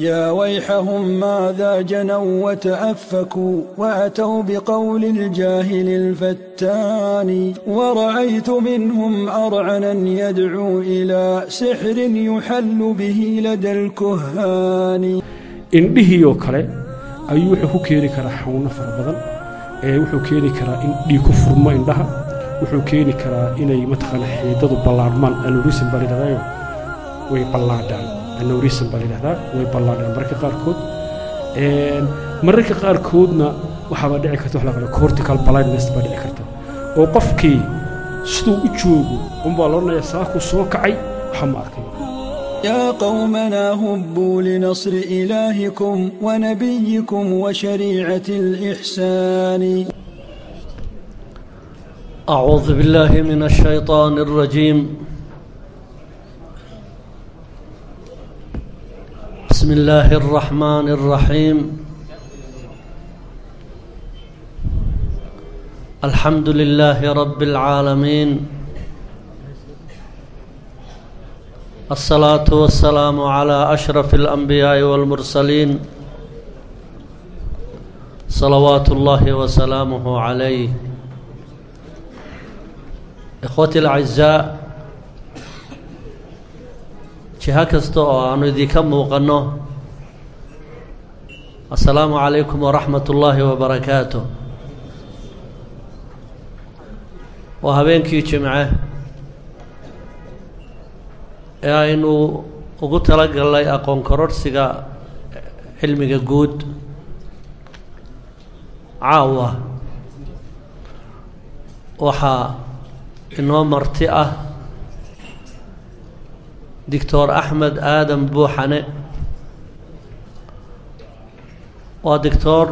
يا ويحهم ماذا جنوا وتأفكوا وأتوا بقول الجاهل الفتان ورأيت منهم أرعنا يدعو إلى سحر يحل به لدى الكهان indhihii oo kale ayuu wuxuu ku keeni karaa xanuuno fara badan ee wuxuu keeni karaa in dhiig ku furmo indhaha wuxuu keeni karaa inay mataqaana xiidadu ballaadhmaan anurisim baa layidhahdayo way ballaadhaan anurisim baa layidhahdaa way ballaadhaan mararka qaarkood mararka qaarkoodna waxaaba dhici karta wax la qala cortical blindness baa dhici karta oo qofkii siduu u joogo unbaa loodhanayaa saakuu soo kacay waxa ma arkay يا قومنا هبوا لنصر إلهكم ونبيكم وشريعة الإحسان أعوذ بالله من الشيطان الرجيم بسم الله الرحمن الرحيم الحمد لله رب العالمين الصلاة والسلام على أشرف الأنبياء والمرسلين صلوات الله وسلامه عليه إخوتي الأعزاء jiha kasta oo aanu idinka muuqanno. Assalaamu calaykum waraxmat ullaahi wabarakaatu waa habeenkii jimce ee aynu ugu talagalnay aqoon kororhsiga cilmiga guud caawa. Waxaa inoo marti ah doctor axmed aadan buuxane. Waa doctor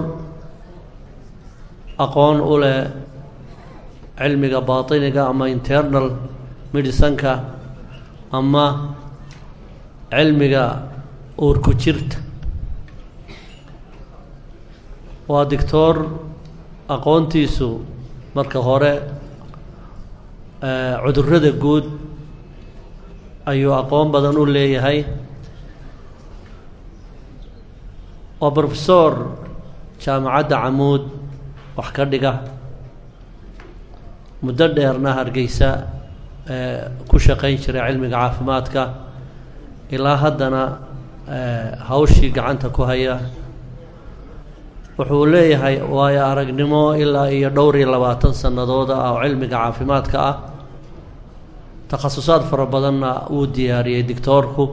aqoon u leh cilmiga baatiniga ama internal medicineka ama cilmiga uurku jirta. Waa doctor aqoontiisu marka hore cudurrada guud ayuu aqoon badan u leeyahay. Waa brofesor jaamacadda camuud wax ka dhiga. Muddo dheerna hargeysa ku shaqayn jiray cilmiga caafimaadka. Ilaa haddana hawshii gacanta ku haya. Wuxuu leeyahay waayo aragnimo ilaa iyo dhowr iyo labaatan sannadood ah oo cilmiga caafimaadka ah takhasusaad fara badanna wuu diyaariyey doctoorku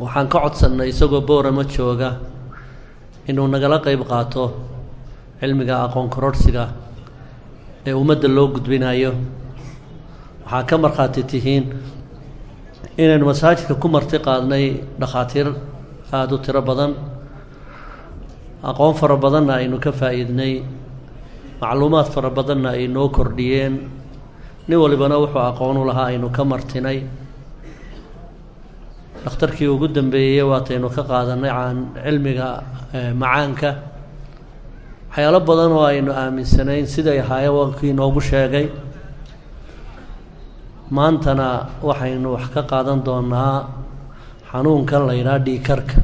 waxaan ka codsannay isagoo boorama jooga inuu nagala qeyb qaato cilmiga aqoon kororhsiga ee ummadda loo gudbinayo waxaa ka markhaati tihiin inaynu masaajidka ku marti qaadnay dhakhaatiir aada u tiro badan. Aqoon fara badanna aynu ka faa'iidnay. Macluumaad fara badanna ay noo kordhiyeen nin walibana wuxuu aqoon u lahaa aynu ka martinay. Dhakhtarkii ugu dambeeyey waataynu ka qaadanay can cilmiga macaanka. Waxyaalo badan oo aynu aaminsanayn siday hayawankii inoogu sheegay. Maantana waxaynu wax ka qaadan doonaa xanuunkan la yidhaha dhiikarka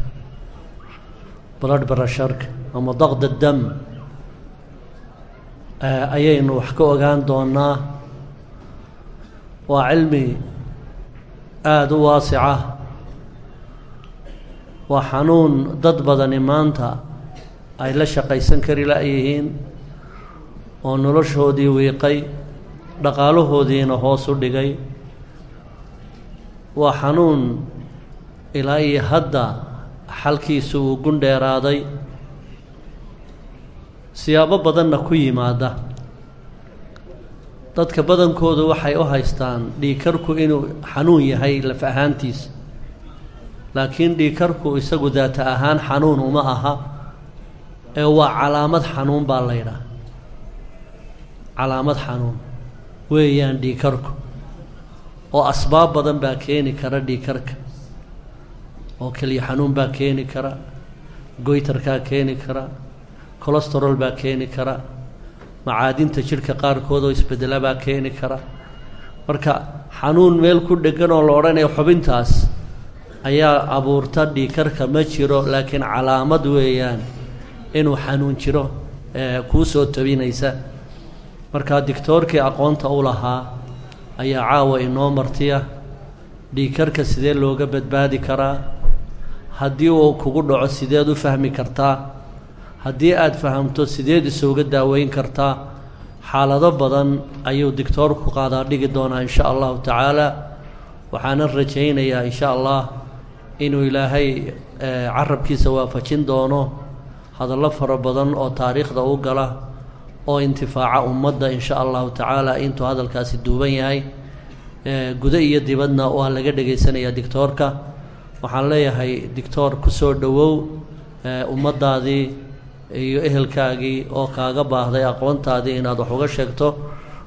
blood brasharka ama daqda dam. Ayaynu wax ka ogaan doonaa waa cilmi aada u waasica. Waa xanuun dad badani maanta ay la shaqaysan kari la-yihiin oo noloshoodii wiiqay dhaqaalahoodiina hoos u dhigay. Waa xanuun ilaa iyo hadda xalkiisu uu gundheeraaday siyaabo badanna ku yimaada dadka badankoodu waxay u haystaan dhiikarku inuu xanuun yahay laf ahaantiisa laakiin dhiikarku isagu daata ahaan xanuun uma aha ee waa calaamad xanuun baa la ydhaha calaamad xanuun weeyaan dhiikarku oo asbaab badan baa keeni kara dhiikarka oo keliya xanuun baa keeni kara goytarkaa keeni kara colestarol baa keeni kara macaadinta jidhka qaarkood oo isbedela baa keeni kara. Marka xanuun meel ku dhegan oo la odhanayo xubintaas ayaa abuurta dhiikarka ma jiro laakiin calaamad weeyaan inuu xanuun jiro kuu soo tabinaysa markaa digtoorkii aqoonta u lahaa ayaa caawa inoo martiya dhiikarka sidee looga badbaadi karaa? Haddii uu kugu dhaco sideed u fahmi kartaa haddii aad fahamto sideed isooga daaweyn kartaa xaalado badan ayuu digtoorku qaadaa dhigi doonaa insha allahu tacaala. Waxaana rajaynayaa insha allah inuu ilaahay carabkiisa waafajin doono hadallo fara badan oo taariikhda u gala oo intifaaca ummadda insha allahu tacaala intuu hadalkaasi duuban yahay. Gudo iyo dibadna waa laga dhegaysanayaa dictoorka waxaan leeyahay dictoor ku soo dhowow ummaddaadii iyo ehelkaagii oo kaaga baahday aqoontaadii inaad wax uga sheegto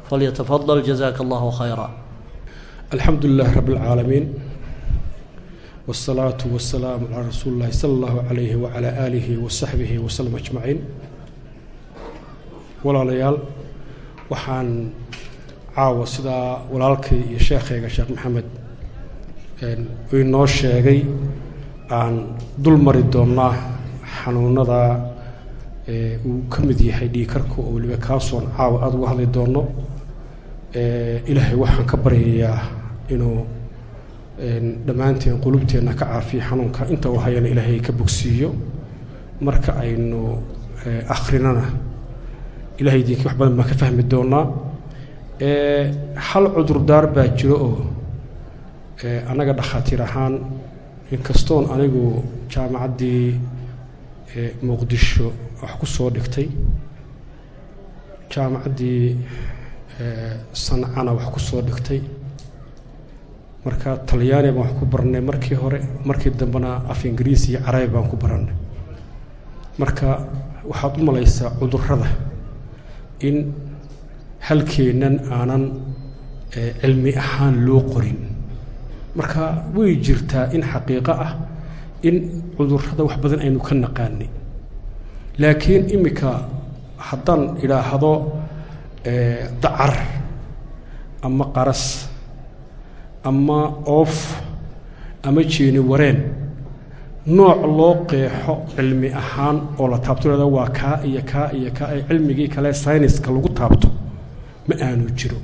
falyatafadal jazaaka allahu khayra alxamdu lilahi rabi اlcaalamiin wالsalaatu wasalaamu calaa rasuuli اllahi sala allahu calayhi wacalaa aalihi wasaxbihi waslm ajmaciin walaalayaal waxaan caawa sidaa walaalkay iyo sheekhayga sheekh maxamed inoo sheegay aan dul mari doonnaa xanuunada uu ka mid yahay dhiikarka oo weliba kaasoon caawa aada uga hadli doonno ilaahay waxaan ka baryayaa inuu dhammaanteen qulubteenna ka caafiyo xanuunka. Inta uu hayana ilaahay ka bogsiiyo marka aynu akrinana ilahay diinkii wax badan baan ka fahmi doonaa. Hal cudurdaar baa jiro oo annaga dhakhaatiir ahaan inkastoon anigu jaamacaddii muqdisho wax ku soo dhigtay. Jaamacaddii sancana wax ku soo dhigtay. Marka talyaani baan wax ku barannay markii hore markii dambena af ingiriis iyo carabi baan ku barannay. Marka waxaad u malaysaa cudurrada in halkeennan aanan cilmi ahaan loo qorin. Marka way jirtaa in xaqiiqo ah in cudurrada wax badan aynu ka naqaanay laakiin iminka haddaan idhaahdo dacar ama qaras ama oof ama jeeni wareen nooc loo qeexo cilmi ahaan oo la taabto leeda waa kaa iyo kaa iyo kaa ee cilmigii kale sayniska lagu taabto ma aanu jiro.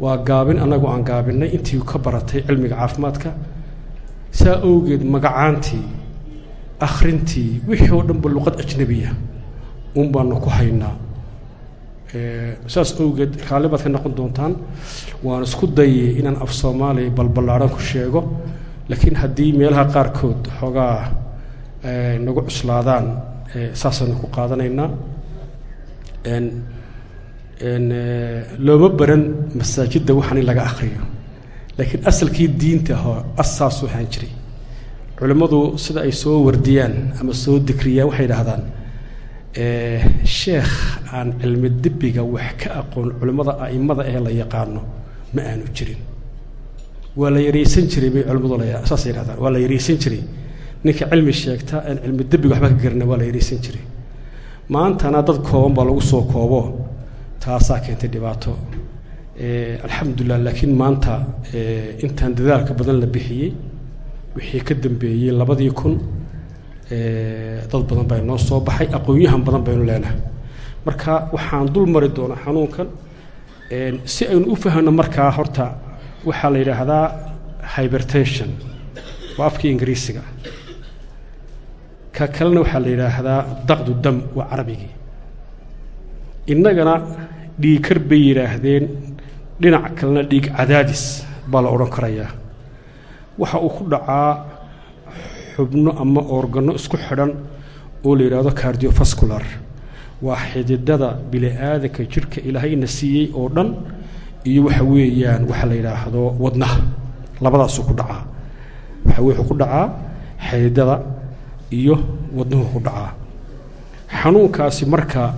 Waa gaabin annagu aan gaabinay intii ka baratay cilmiga caafimaadka saa awgeed magacaantii akhrintii wixii oo dhanba luqad ajnabiya. Un baanu ku haynaa. Saas awgeed raalli baad ka noqon doontaan waan isku dayay inaan af soomaaliya balballaadhan ku sheego laakiin haddii meelaha qaarkood xoogaa nagu cuslaadaan saasaynu ku qaadanaynaa. Looma baran masaajidda waxaan in laga akhriyo. Laakiin asalkii diinta ho assaasuu ahaan jiray culimmadu sida ay soo wardiyaan ama soo dikriyaan waxay idhaahdaan sheekh aan cilmi dibbiga wax ka aqoon culimmada a'immada ee la yaqaano ma aanu jirin. Waa la yaraysan jiray bay culimmadu saasay yidhahdaan waa la yaraysan jiray. Ninka cilmi sheegta aan cilmi dibbiga waxba ka garana waa la yaraysan jiray. Maantana dad kooban baa lagu soo koobo taasaa keentay dhibaato. Alxamdulilah laakiin maanta intaan dadaalka badan la bixiyey wixii ka dambeeyey labadii kun dad badan baa inoo soo baxay aqoon-yahan badan baynu leenahay. Marka waxaan dul mari doonaa xanuunkan si aynu u fahno markaa horta waxaa la yidhaahdaa hybertension waa afkii ingiriisiga. Ka kalena waxaa la yidhaahdaa daqdu dam waa carabigii innagana dhiigkar bay yidhaahdeen dhinac kalena dhiig cadaadis baa la odhan karayaa waxa uu ku dhacaa xubno ama organo isku xidhan oo la yidhaahdo cardiovascular. Waa xididada bili-aadanka jidhka ilaahayna siiyey oo dhan iyo waxa weeyaan waxa la yidhaahdo wadnaha. Labadaasuu ku dhacaa. Waxa wuxuu ku dhacaa xididada iyo wadnuhu ku dhacaa. Xanuunkaasi marka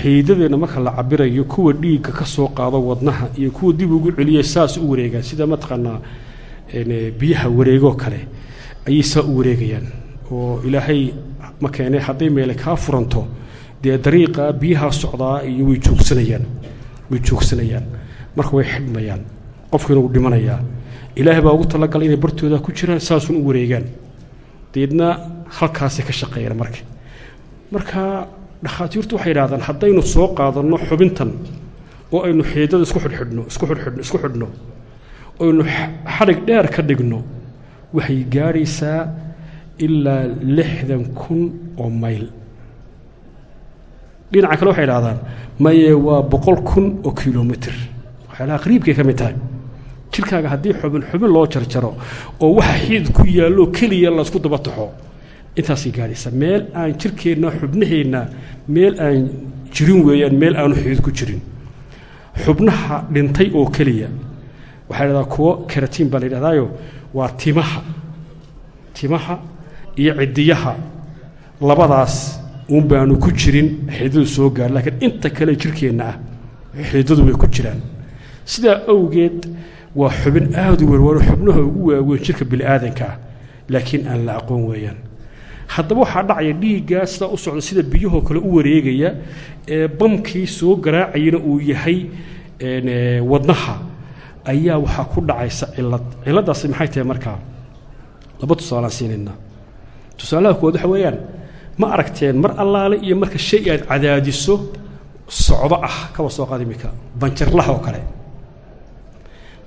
xiidadeenna marka la cabirayo kuwa dhiigga ka soo qaado wadnaha iyo kuwa dib ugu celiya saas u wareegaan sida mataqaanaa biyaha wareegoo kale ayay saa u wareegayaan oo ilaahay ma keene hadday meele kaa furanto dee dariiqa biyaha socdaa iyo way joogsanayaan way joogsanayaan. Marka way xidhmayaan qofkiina wuu dhimanayaa. Ilaahay baa ugu talagalay inay bartooda ku jiraan saasuun u wareegaan. Deedna halkaasay ka shaqeeyaan marka. Marka dhakhaatiirtu waxay yidhahdaan haddaynu soo qaadanno xubintan oo aynu xiidada isku xidhxidhno isku xidhxidhno isku xidhno oynu xadhig dheer ka dhigno waxay gaadhaysaa ilaa lixdan kun oo mayl. Dhinaca kale waxay idhahdaan maye waa boqol kun oo kilomitr. Waxyaalaha qariibkay ka mid tahay. Jirkaaga haddii xubin xubin loo jarjaro oo waxa xiid ku yaallo keliya laysku daba taxo intaasay gaadhaysaa meel aan jirkeenna xubnaheenna meel aan jirin weeyaan meel aanu xiid ku jirin. Xubnaha dhintay oo keliya waxaa la kuwo karatiin baa la yidhahdaayo waa timaha timaha iyo ciddiyaha. Labadaas uun baanu ku jirin xiidadu soo gaar laakiin inta kale jirkeenna ah xiidadu way ku jiraan. Sidaa awgeed waa xubin aada u werwaano xubnaha ugu waaweyn jirka bini'aadanka ah laakiin aan la aqoon weeyaan. Haddaba waxaa dhacaya dhiiggaa sidaa u socda sida biyahoo kale u wareegaya ee bamkii soo garaacayana uu yahay wadnaha ayaa waxaa ku dhacaysa cilad ciladaasi maxay tahay markaa? Laba tusaalaan siinaynaa tusaalaha kuwaad waxa weeyaan ma aragteen mar allaale iyo marka shay aad cadaadiso socdo ah kaba soo qaad imika banjarlaha oo kale.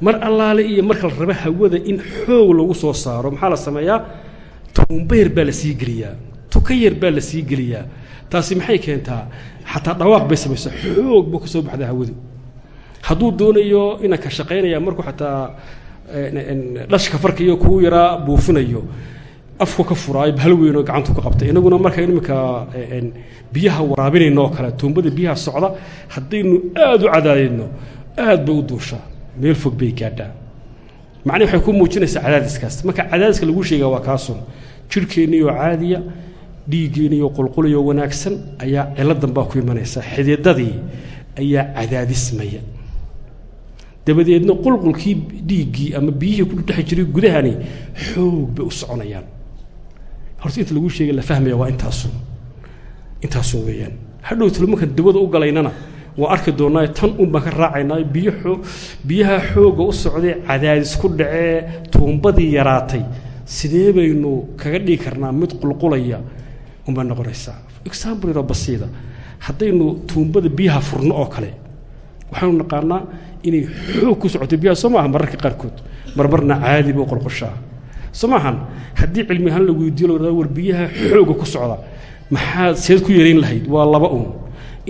Mar allaale iyo marka la rabo hawada in xoog lagu soo saaro maxaa la sameeyaa? Tuumba yar baa la sii geliyaa. Tuka yar baa la sii geliyaa. Taasi maxay keentaa? Xataa dhawaaq bay samaysa xoog ba ku soo baxda hawadu hadduu doonayo inanka shaqaynaya markuu xataa dhashka farkiyo kuu yaraa buufinayo afku ka furaayo hal weynoo gacantu ka qabtay. Inaguna marka iminka biyaha waraabinayno kale tuumbada biyaha socda haddaynu aada u cadaadayno aad bay u duushaa. Meel fog bay gaadhaa. Macnihi waxay ku muujinaysaa cadaadiskaas. Marka cadaadiska lagu sheegaa waa kaasun jirhkeenniyo caadiya dhiiggeeniyo qulqulayo wanaagsan ayaa ciladan baa ku imanaysa. Xididadii ayaa cadaadismaya dabadeedna qulqulkii dhiiggii ama biyihii ku dhexi jiray gudahani xoog bay u soconayaan. Horta inta lagu sheegay la fahmaya waa intaasun intaasun weeyaan. Hadhowtalo markaan dawada u galaynana waa arki doonnaa tan un baan ka raacaynaa biyo biyaha xoogga u socday cadaadis ku dhacee tuumbadii yaraatay. Sidee baynu kaga dhigi karnaa mid qulqulaya? Unbaa noqonaysaa. Example yaroo basiida. Haddaynu tuumbada biyaha furno oo kale waxaanu naqaanaa inay xoog ku socoto biyaha. Soo maaha mararka qaarkood. Marmarna caadi buu qolqoshaa soo maahan haddii cilmi ahaan la weydiiyo la war biyaha xooga ku socda maxaad seed ku yarayn lahayd? Waa laba uun.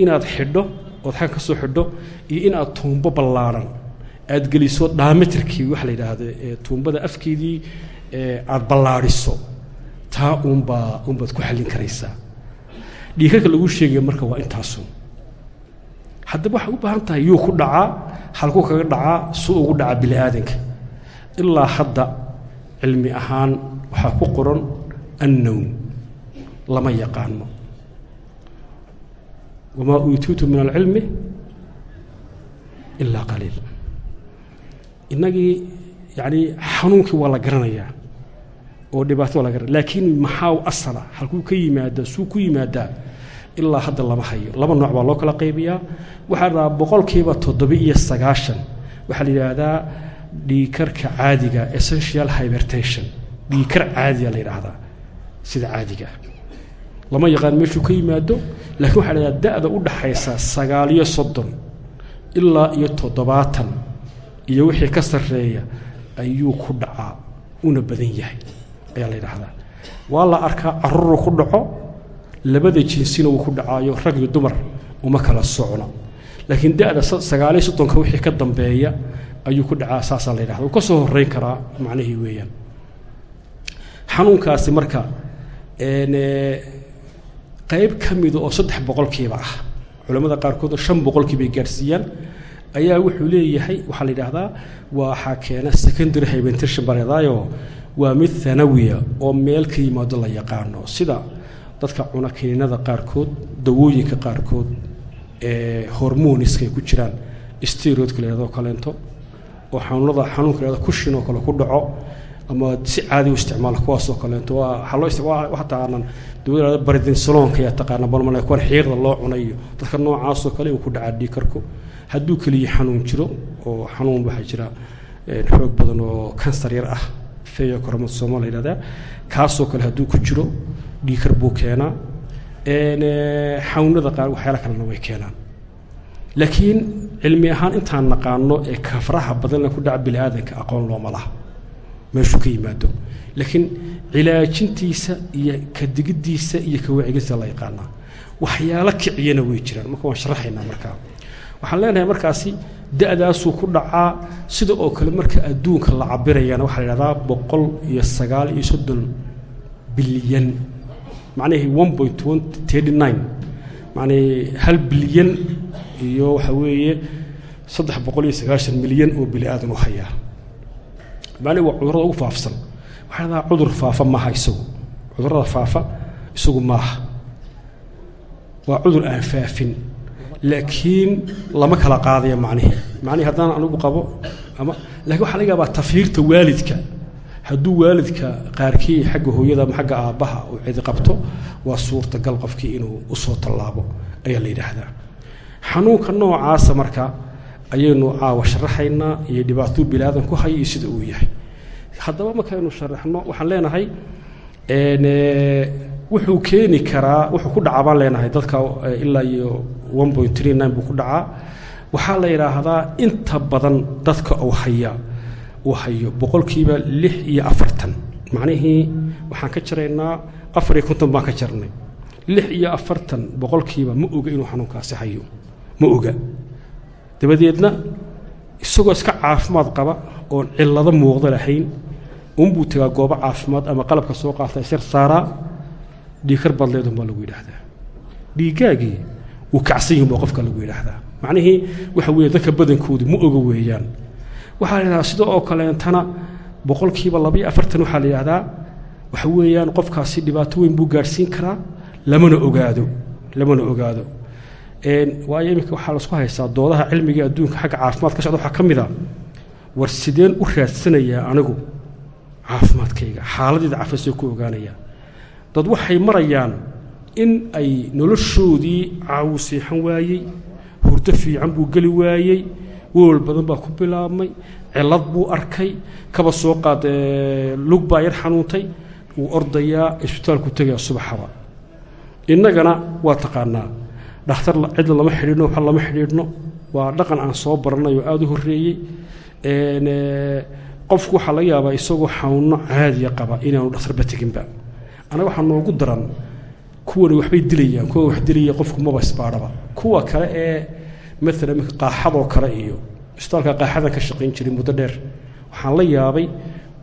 Inaad xidho ood xagga ka soo xidho iyo inaad tuumbo ballaadhan aad geliso dhaametirkii waxa la yidhaahdo ee tuumbada afkeedii aad ballaadhiso taa uunbaa uunbaad ku xallin karaysaa. Dhiikarka lagu sheegaya marka waa intaasun haddaba waxay u baahan tahay yuu ku dhacaa halkuu kaga dhacaa suu ugu dhacaa bini aadanka ilaa hadda cilmi ahaan waxaa ku qoran annowm lama yaqaano. Wamaa uutiitu min alcilmi ilaa qaliil. Innagii yacanii xanuunkii waa la garanayaa oo dhibaato waa la garanaya laakiin maxaa u asala? Halkuu ka yimaadaa suu ku yimaadaa ilaa hadda lama hayo. Laba nooc baa loo kala qaybiyaa. Waxaa la boqolkiiba toddoba-iyo sagaashan. Waxaa la yidhaahdaa dhiikarka caadiga essential hybertation dhiikar caadiga la yidhaahdaa sida caadiga. Lama yaqaan meeshuu ka yimaado laakiin waxaa la yidhahdaa da-da u dhaxaysa sagaaliyo soddon ilaa iyo toddobaatan iyo wixii ka sarreeya ayuu ku dhacaa una badan yahay ayaa la yidhaahdaa. Waa la arkaa carruuru ku dhaco labada jinsina wuu ku dhacaayo rag iyo dumar uma kala socno laakiin da-da sagaaliyo soddonka wixii ka dambeeya ayuu ku dhacaa saasaa la yidhahda wuu ka soo horreyn karaa macnihii weeyaan. Xanuunkaasi marka qayb ka mida oo saddex boqolkiiba ah culammada qaarkood shan boqolkii bay gaadhsiiyaan ayaa wuxuu leeyahay waxaa la yidhaahdaa waxaa keena secondary hybentation baa ladaayo waa mid hanawiya oo meel ka yimaado la yaqaano. Sida dadka cuna kiniinada qaarkood dawooyinka qaarkood ee hormoniska ku jiraan steroidka la yhahdo kaleento oo xanuunada xanuunka la yhahdo kushin oo kale ku dhaco ama si caadi u isticmaala kuwaasoo kaleento. Waxaa loo isticmaala waxa taqaanaan dawada baridinsalonka ayaa taqaana balmale kuwan xiiqda loo cunayo dadka noocaasoo kale uu ku dhacaa dhiikarku hadduu keliya xanuun jiro oo xanuun waxaa jira xoog badan oo kansar yar ah feyo koromosomo la yidhahdaa kaasoo kale hadduu ku jiro dhiikar buu keenaa xawnada qaar waxyaala kalena way keenaan. Laakiin cilmi ahaan intaan naqaano ee kafraha badanna ku dhaca bini aadanka aqoon looma laha. Meeshuu ka yimaado. Laakiin cilaajintiisa iyo ka digiddiisa iyo ka wacigisa la yaqaanaa. Waxyaalo kiciyana way jiraan. Marka waan sharaxaynaa markaa waxaan leenahay markaasi da-daasuu ku dhacaa sida oo kale marka adduunka la cabirayana waxaa la yidhahdaa boqol iyo sagaal iyo soddon bilyan macnihii one point one thirty nine macnihii hal bilyan iyo waxa weeye saddex boqol iyo sagaashan milyan oo bini aadan u hayaa. Macnihi waa cudurrada ugu faafsan. Waxaa yidhahdaa cudur faafa maaha isagu. Cudurrada faafa isagu maaha. Waa cudur aan faafin laakiin lama kala qaadaya macnihii macnihii haddaan anigu qabo ama lakiin waxaa laga yaabaa tafiirta waalidka hadduu waalidka qaarkii xagga hooyada ama xagga aabbaha uu cidi qabto waa suurtagal qofkii inuu u soo tallaabo ayaa la yidhaahdaa. Xanuunka noocaasa marka ayaynu caawa sharaxaynaa iyo dhibaatuu bilaadan ku haya iyo sida uu yahay. Haddaba markaynu sharaxno waxaan leenahay wuxuu keeni karaa wuxuu ku dhacaa baan leenahay dadka ilaa iyo one point three nine buu ku dhacaa. Waxaa la yidhaahdaa inta badan dadka uu haya uu hayo boqolkiiba lix iyo afartan. Macnihii waxaan ka jaraynaa afar iyo konton baan ka jarnay. Lix iyo afartan boqolkiiba ma oga inuu xanuunkaasi hayo. Ma oga. Dabadeedna isagoo iska caafimaad qaba oon cillado muuqda lahayn unbuu tegaa goobo caafimaad ama qalabka soo qaata sar saaraa dhiikar badleedun baa lagu yidhaahdaa. Dhiiggaagii wuu kacsan yihiin baa qofka lagu yidhaahdaa. Macnihii waxa weeye dadka badankoodu ma oga weeyaan waxaa la yidhahdaa sida oo kaleentana boqolkiiba labaiyo afartan waxaa la yidhahdaa waxa weeyaan qofkaasi dhibaato weyn buu gaadhsiin karaa lamana ogaado lamana ogaado. Waayo iminka waxaa lasku haystaa doodaha cilmiga adduunka xagga caafimaad ka socda waxaa ka mid a war sideen u raadsanayaa anigu caafimaadkayga xaaladdeeda cafasoo ku ogaanayaa dad waxay marayaan in ay noloshoodii caawu seexan waayey hurdo fiican buu geli waayey wowal badan baa ku bilaabmay cilad buu arkay kaba soo qaad lug baa yar xanuuntay wuu ordayaa isbitaalku tegaya subaxaba. Innagana waa taqaanaa dhakhtar cidla lama xidhiidhno waxa lama xidhiidhno waa dhaqan aan soo baranay oo aada u horreeyey. Qofku waxaa laga yaabaa isagoo xanuunno caadiya qaba inaanu dhakhtarba teginba anaga waxaa noogu daran kuwani waxbay dilayaan kuwa wax dilaya qofku maba isbaadhaba. Kuwa kale ee maalan iminka qaaxadoo kale iyo isbitaalka qaaxadan ka shaqayn jiray muddo dheer waxaan la yaabay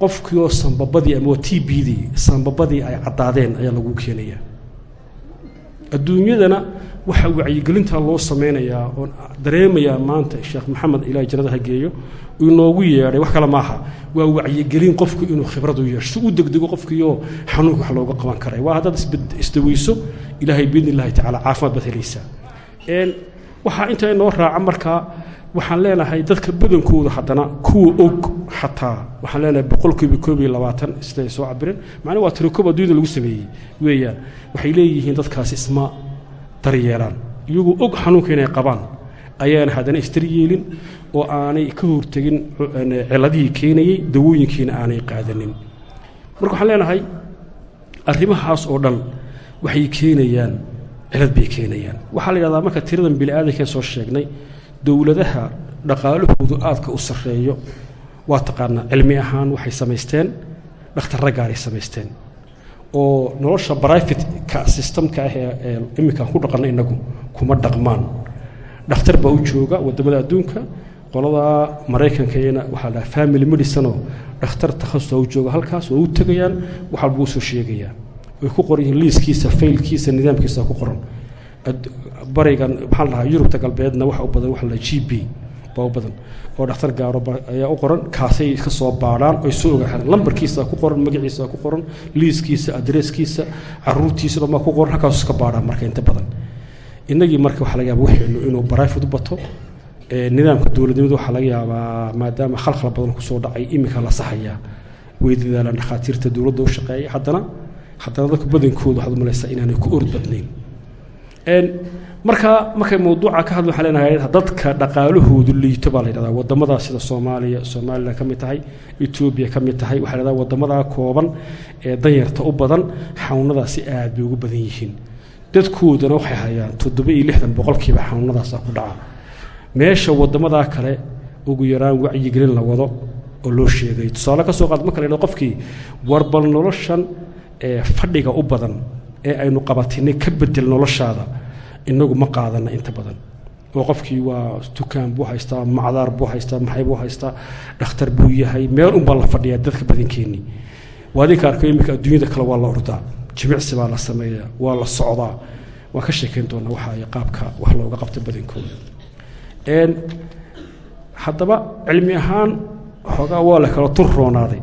qofkiioo sambabadii ama waa t bdii sambabadii ay caddaadeen ayaa lagu keenayaa adduunyadana waxaa wacyigelintaa loo samaynayaa oon dareemayaa maanta sheekh maxamed ilaah jannada ha geeyo inoogu yeedhay wax kale maaha. Waa wacyigelin qofku inuu khibradu yeesho si u degdego qofkiioo xanuunka wax looga qaban karay. Waa haddaad isdaweyso ilaahay biidni illahi tacala caafimaad baad helaysaa waxaa intaa inoo raaca markaa waxaan leenahay dadka badankooda haddana kuwa og xataa. Waxaan leenahay boqolkiiba koob iyo labaatan siday soo cabireen macnaa waa tirokoob adduunyada lagu sameeyey. Weeyaan waxay leeyihiin dadkaasi isma daryeelaan. Iyagoo og xanuunka inay qabaan ayaana haddana istaryeelin oo aanay ka hortegin ciladihii keenayey dawooyinkiina aanay qaadanin. Marka waxaan leenahay arrimahaas oo dhan waxay keenayaan cilad bay keenayaan. Waxaa la yidhahdaa marka tiradan bini'aadankan soo sheegnay dowladaha dhaqaalahoodu aadka u sarreeyo waa taqaanaa cilmi ahaan waxay samaysteen dhakhtarra gaaray samaysteen oo nolosha brifatka systemka ah ee iminkaan ku dhaqanna innagu kuma dhaqmaan. Dhakhtar baa u jooga waddamada adduunka qolada maraykankayna waxaa lahaa family medicinoo dhakhtar takhasusa u jooga halkaas waa u tegayaan wax walba u soo sheegayaa way ku qoran yihiin liiskiisa faylkiisa nidaamkiisa ku qoran. Barigan maxaa la dhahaa yurubta galbeedna waxa u badan waxa la g b baa u badan. Oo dhakhtar gaaro ayaa u qoran kaasay ka soo baadhaan oy soo ogaadaan lambarkiisa ku qoran magaciisa ku qoran liiskiisa adreeskiisa caruurtiisa dhanbaa ku qoran halkaas iska baadhaan marka inta badan. Innagii marka waxaa laga yaaba waxaynu inuu baraafid u bato nidaamka dowladnimadu waxaa laga yaabaa maadaama khalkhal badan ku soo dhacay iminka la saxayaa way dadaalaan dhakhaatiirta dowladda u shaqeeya haddana haddana dadka badankooda waxaad umalaysaa inaanay ku ord badnayn. Marka markay mawduuca ka hadla waxaan leenahay dadka dhaqaalahoodu liito baa la yidhahdaa waddamadaa sida soomaaliya somalilan ka mid tahay etoobiya ka mid tahay waxaa la yidhahdaa waddamadaa kooban ee danyarta u badan xanuunadaasi aad bay ugu badan yihiin. Dadkoodana waxay hayaan toddoba iyo lixdan boqolkiiba xanuunadaasa ku dhaca. Meesha waddamadaa kale ugu yaraan wacyigelin la wado oo loo sheegay. Tusaale ka soo qaad marka la yidhahdo qofkii warbal noloshan ee fadhiga u badan ee aynu qabatinay ka bedel noloshaada inagu ma qaadana inta badan. Oo qofkii waa dukaan buu haystaa macdaar buu haystaa maxay buu haystaa dhakhtar buu yahay meel unbaa la fadhiyaa dadka badankeenni waadinka arko iminka adduunyada kale waa la ordaa jimicsi baa la sameeyaa waa la socdaa. Waan ka sheekayn doonaa waxa qaabka wax looga qabta badankooda. Haddaba cilmi ahaan xoogaa waa la kala tur roonaaday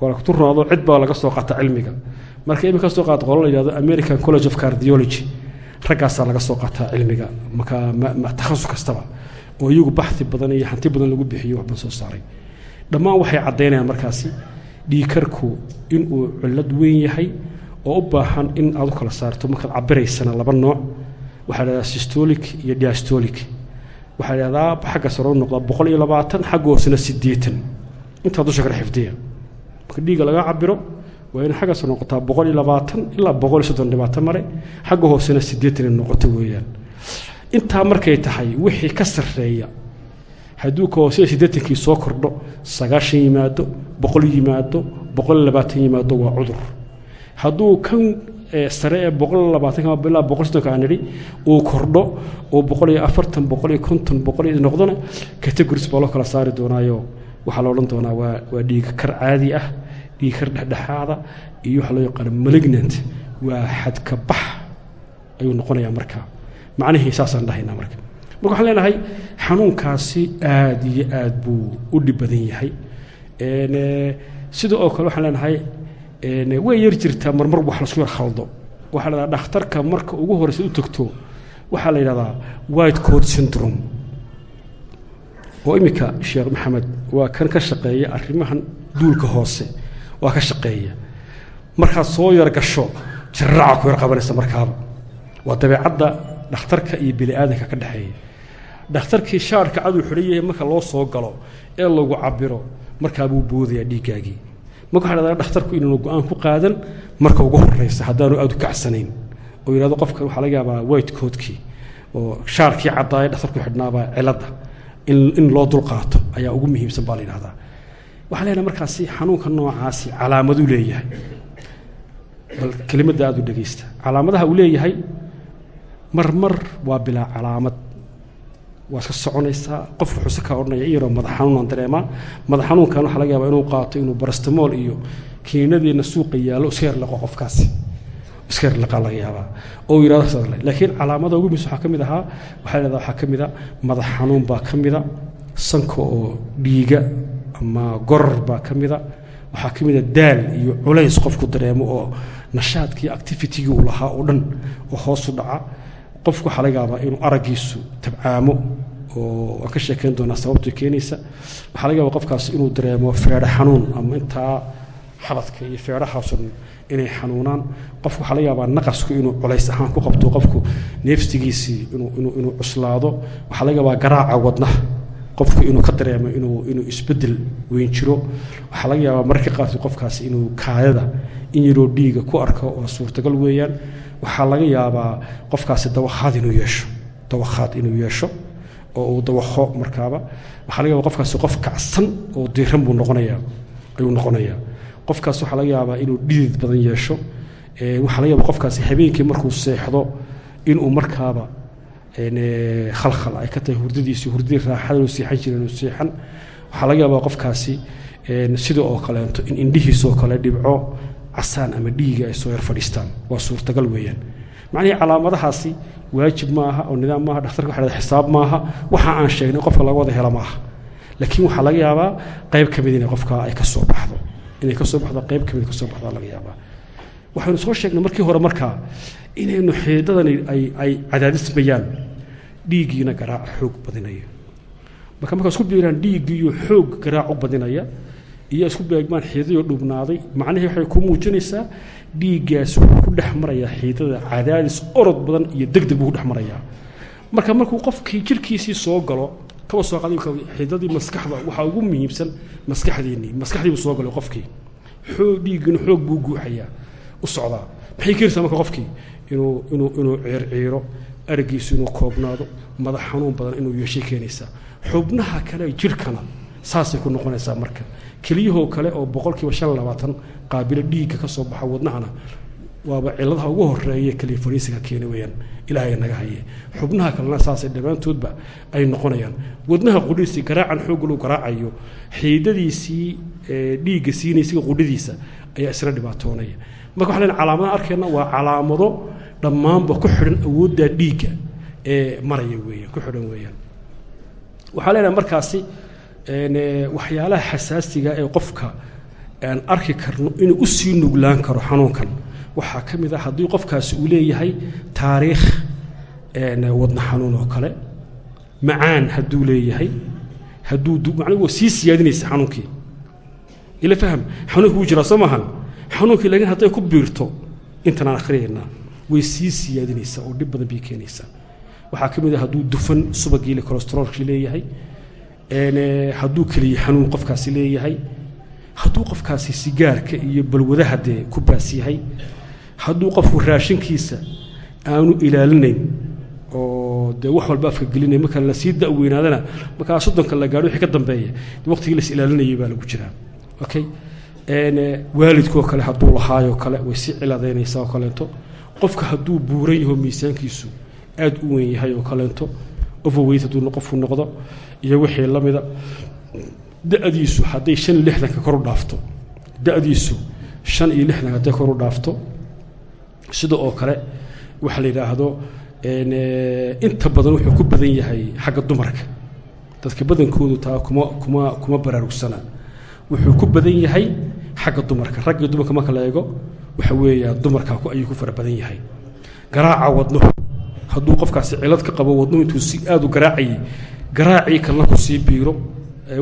waa la kala tur roonaado cid baa laga soo qaata cilmiga marka iminka soo qaata qolo la yidhahdo american college of cardiology raggaasaa laga soo qaataa cilmiga takhasus kastaba. Oo iyagu baxi badan iyo hanti badan lagu bixiyo waxban soo saaray. Dhammaan waxay caddaynayaan markaasi dhiikarku inuu cillad weyn yahay oo u baahan in aad u kala saarto markaad cabiraysana laba nooc. Waxaa la systolic iyo diastolic. Waxaa dhahdaa xagga sare u noqdaa boqol iyo labaatan xagga hoosena intaa dusha kale xifdiya marka dhiigga laga cabiro waa in xaggaas noqotaa boqol iyo labaatan ilaa boqol iyo soddon dhibaato mare xagga hoosena siddeetan in noqoto weeyaan. Intaa markay tahay wixii ka sarreeya hadduu ka hoosea siddeetankii soo kordho sagaashan yimaado boqol yimaado boqol iyo labaatan yimaado waa cudur. Hadduu kan sare ee boqol iyo labaatan ilaa boqol soddonka aan nidhi uu kordho oo boqol iyo afartan boqol iyo konton boqol iyo noqdona categories baa loo kala saari doonaayo. Waxaa la odhan doonaa waa waa dhiiga kar caadi ah dhiigkar dhexdhexaada iyo waxa loo yaqaano malignant waa xadka bax ayuu noqonayaa marka. Macnihii saasaan dhahaynaa marka. Marka waxaan leenahay xanuunkaasi aad iyo aad buu u dhib badan yahay. Sida oo kale waxaan leenahay way yar jirtaa marmar wax lasku yar khaldo. Waxaa la dhakhtarka marka ugu horeysa u tagto waxaa la yidhahdaa white coat syndrome. Oo iminka sheekh maxamed waa kan ka shaqeeya arrimahan duulka hoose waa ka shaqeeya. Markaad soo yar gasho jaraaca ku yar qabanaysa markaaba. Waa dabeecadda dhakhtarka iyo bini aadanka ka dhexeeya. Dhakhtarkii shaarka caduu xidhan yahay marka loo soo galo ee lagu cabiro markaabuu boodayaa dhiiggaagii. Marka waxa dhahdaa dhakhtarku inuunu go'aan ku qaadan? Marka ugu horraysa haddaanu aad u kacsanayn oo yidhahdo qofkan waxaa laga yaabaa white coatkii oo shaarkii caddaaya dhakhtarku xidhnaabaa ciladda in in loo dulqaato ayaa ugu muhiimsan baa la yidhahdaa waxaa leenahay markaasi xanuunka noocaasi calaamaduu leeyahay. Bal kelimadda aad u dhegaysta calaamadaha uu leeyahay marmar waa bilaa calaamad. Waa iska soconaysaa qof wuxuu si kaa odhanaya in yaroo madax xanuunaan dareemaa. Madax xanuunkan waxaa laga yaabaa inuu qaato inuu barastamool iyo kiniinadiina suuqa yaallo iska yarlaqo qofkaasi. Iska yarlaqaa laga yaabaa. Oo yidhahdo saas laakiin calaamada ugu mis waxaa ka mid ahaa waxaa leedaha waxaa ka mid a madax xanuun baa ka mida sanka oo dhiiga ama gorar baa ka mida. Waxaa ka mida daal iyo culays qofku dareemo oo nashaadkii activitigii uu lahaa oo dhan oo hoosu dhaca. Qofku waxaa laga yaabaa inuu araggiisu tabcaamo oo waan ka sheekayn doonaa sababtu keenaysa. Waxaa laga yaabaa qofkaas inuu dareemo feedho xanuun ama intaa xabadka iyo feedhahaasun inay xanuunaan. Qofku waxaa laga yaabaa naqasku inuu culays ahaan ku qabto. Qofku neefsigiisii inuu cuslaado. Waxaa laga yaabaa garaaca wadnaha qofku inuu ka dareemo inuu inuu isbeddel weyn jiro. Waxaa laga yaabaa mararka qaarkood qofkaasi inuu kaayada in yaroo dhiiga ku arko oo suurtagal weeyaan. Waxaa laga yaabaa qofkaasi dawakhaad inuu yeesho dawakhaad inuu yeesho oo uu dawakho markaaba. Waxaa laga yaabaa qofkaasi qof kacsan oo diiran buu noqonayaa ayuu noqonayaa qofkaas waxaa laga yaabaa inuu dhidid badan yeesho. Waxaa laga yaabaa qofkaasi habeenkii markuu seexdo inuu markaaba khalkhal ay ka tahay hurdadiisii hurdadii raaxada uu seexan jiray inuu seexan. Waxaa laga yaabaa qofkaasi sida oo kaleento in indhihiisoo kale dhibco casaan ama dhiiga ay soo yar fadhiistaan. Waa suurtagal weeyaan. Macnihii calaamadahaasi waajib maaha oo nidaam maaha dhakhtarka waxa xisaab maaha. Waxa aan sheegnay qofka laga wada helo maaha. Laakiin waxaa laga yaabaa qayb ka mid inay qofka ay ka soo baxdo. Inay ka soo baxdo qayb ka mid ka soo baxdaa laga yaabaa. Waxaynu soo sheegnay markii hore markaa inaynu xiidadani ay cadaadismayaan dhiiggiina garaaca xoog badinayo marka markaa isku biiraan dhiiggiiyo xoog garaac u badinaya iyo isku beegmaan xiidadoo dhubnaaday macnihii waxay ku muujinaysaa dhiiggaas wuxuu ku dhex marayaa xiidada cadaadis orod badan iyo degdeg buu ku dhex marayaa. Marka markuu qofkii jirhkiisii soo galo kaba soo qaday xidadii maskaxda waxaa ugu muhiimsan maskaxdeennii maskaxdii buu soo galay qofkii. Xoog dhiiggina xoog buu guuxayaa u socdaa. Maxay keenaysaa marka qofkii? Inuu inuu inuu ciirciiro aragiisu inuu koobnaado madax xanuun badan inuu yeeshay keenaysaa. Xubnaha kale jirhkana saasay ku noqonaysaa marka. Keliyahoo kale oo boqolkiiba shan labaatan qaabilo dhiigga ka soo baxa wadnahana waaba ciladaha ugu horreeya keliya fariisiga keena weyaan ilaahay naga haye. Xubnaha kalena saasay dhammaantoodba ay noqonayaan. Wadnaha qudhiisii garaacan xoogga lagu garaacayo xiidadiisii dhiigga siinaysiga qudhidiisa ayaa isna dhibaatoonaya. Marka waxaa len calaamadaha arkayna waa calaamado dhammaanba ku xidhan awoodda dhiigga ee maraya weeyaan ku xidhan weeyaan. Waxaa leenahay markaasi waxyaalaha xasaasiga ee qofka aan arki karno inuu u sii nuglaan karo xanuunkan. Waxaa ka mid ah haddii qofkaasi uu leeyahay taariikh wadna xanuun oo kale macaan hadduu leeyahay hadduu macnuu sii siyaadinaysa xanuunkii. Ila faham xanuunkii wuu jiraa soo maahan xanuunkii laakiin hadday ku biirto intan akhriyaynaa way sii siyaadinaysaa oo dhib badan bay keenaysaa waxaa ka mid ah hadduu dufan subagiile colestroolkii leeyahay hadduu keliya xanuun qofkaasi leeyahay hadduu qofkaasi sigaarka iyo balwadaha dee ku baas yahay hadduu qofku raashinkiisa aanu ilaalinayn oo dee wax walba afka gelinay marka la sii da'weynaadana markaa soddonka la gaadho wixii ka dambeeya waqtigii las ilaalinayay baa lagu jiraa. Okay? Waalidkoo kale hadduu lahaayoo kale way sii cilaadaynaysaa oo kaleento qofka hadduu buuran yaho miisaankiisu aad u weyn yahay oo kaleento overweight hadduu qofku noqdo iyo wixii la mida da'diisu hadday shan iyo lixdanka kor u dhaafto da'diisu shan iyo lixdan hadday kor u dhaafto sida oo kale waxa la yidhaahdo inta badan wuxuu ku badan yahay xagga dumarka. Dadka badankoodu taa kuma kuma kuma baraarugsana wuxuu ku badan yahay xagga dumarka. Rag iyo dumarka marka la eego waxa weeya dumarka ayuu ku fara badan yahay. Garaaca wadnuhu. Hadduu qofkaasi cilad ka qabo wadnuhu intuu si aad u garaacayay garaacii kalena ku sii biiro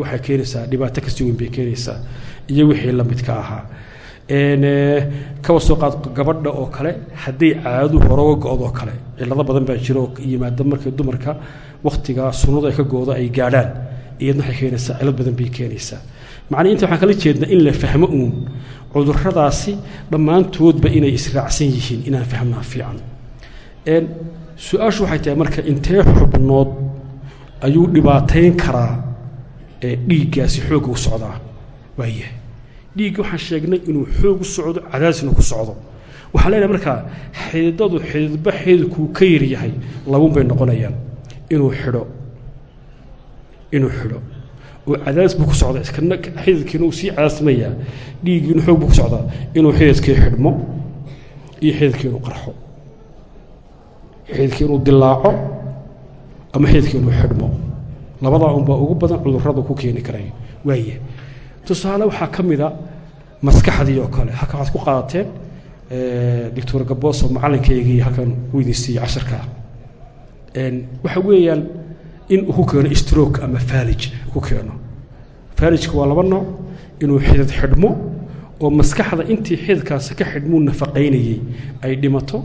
waxay keenaysaa dhibaato ka sii weyn bay keenaysaa iyo wixii la midka ahaa. Kaba soo qaad gabadha oo kale hadday caadu horoga go-doo kale cilado badan baa jira yimaada markay dumarka wakhtigaa sunnadu ay ka goodo ay gaadhaan iyadna waxay keenaysaa cilad badan bay keenaysaa. Macnii inta waxaan kala jeednaa in la fahmo uun cudurradaasi dhammaantoodba inay israacsan yihiin inaan fahmnaa fiican. Su'aashu waxay tahay marka intee xubnood ayuu dhibaatayn karaa dhiiggaasi xoogga u socdaa. Waaya dhiigga waxaan sheegnay inuu xoog u socdo cadaasina ku socdo. Waxaan leenahay markaa xididadu xididba xididkuu ka yaryahay labun bay noqonayaan. Inuu xidho. Inuu xidho cadaas buu ku socdaa. Iskana xididkiina uu sii cadaasmayaa dhiiggiinu xoog buu ku socdaa inuu xididkii xidhmo iyo xididkii inuu qarxo. Xididkii inuu dilaaco ama xididkii inuu xidhmo. Labadaa unbaa ugu badan cudurrada ku keeni karay waaya tusaale waxaa ka mida maskaxdii oo kale. Halkan waxaad ku qaadateen doctor gaboso macalinkaygii halkan u idin siiyey casharkaa waxa weeyaan in uu ku keeno stroke ama faalij ku keeno. Faalijka waa laba nooc inuu xidid xidhmo oo maskaxda intii xididkaasi ka xidhmuu nafaqaynayey ay dhimato.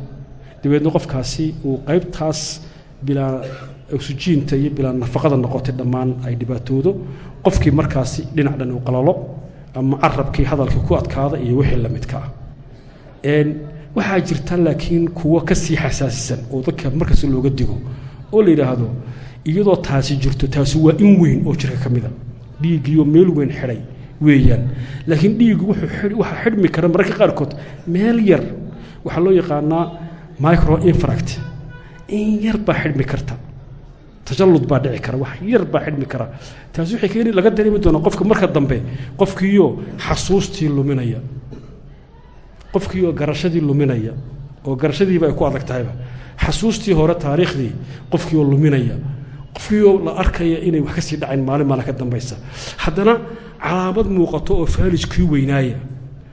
Dabeedna qofkaasi uu qaybtaas bilaa oksijiinta iyo bilaa nafaqada noqotay dhammaan ay dhibaatoodo. Qofkii markaasi dhinac dhan uu qalalo ama carabkii hadalkii ku adkaada iyo wixii la midka ah. Waxaa jirta laakiin kuwo ka sii xasaasisan oo dadka markasta looga digo oo la yidhaahdo iyadoo taasi jirto taasi waa in weyn oo jirka ka mida dhiiggiioo meel weyn xidhay weeyaan. Laakiin dhiiggu waxaa xidhmi kara mararka qaarkood meel yar. Waxaa loo yaqaanaa micro infract in yar baa xidhmi karta. Tajallud baa dhici kara wax yar baa xidhmi kara. Taasi waxay keeni laga dareemi doonaa qofka marka dambe qofkiiyo xasuustii luminaya. Qofkiioo garashadii luminaya. Oo garashadiiba ay ku adag tahayba. Xasuustii hore taariikhdii qofkiioo luminaya qofkiioo la arkaya inay wax ka sii dhacayn maalin maalin ka dambaysa. Haddana calaamad muuqato oo faalijkii weynaaya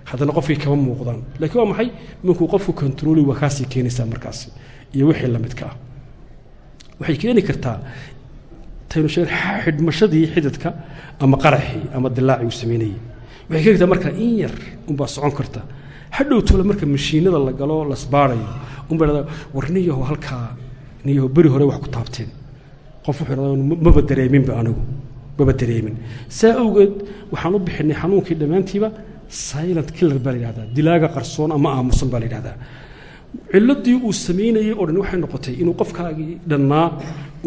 haddana qofkii kama muuqdaan. Laakiin waa maxay? Markuu qofku kontarooli waa kaasii keenaysaa markaasi iyo wixii la midka ah. Waxay keeni kartaa xidhmashadii xididka ama qaraxii ama dilaacii uu samaynayey waxay keeni kartaa markaa in yar unbaa socon karta. Hadhow tole marka mashiinada la galo lasbaarayo dhahdaa warniyaho halkaa niyo beri hore wax ku taabteen qof maba dareeminba anigu maba dareemin. Saa awgeed waxaan u bixinay xanuunkii dhammaantiiba silent killer baa la yidhahdaa dilaaga qarsoon ama aamusan baa la ciladii uu samaynayey oo dhan waxay noqotay inuu qofkaagii dhannaa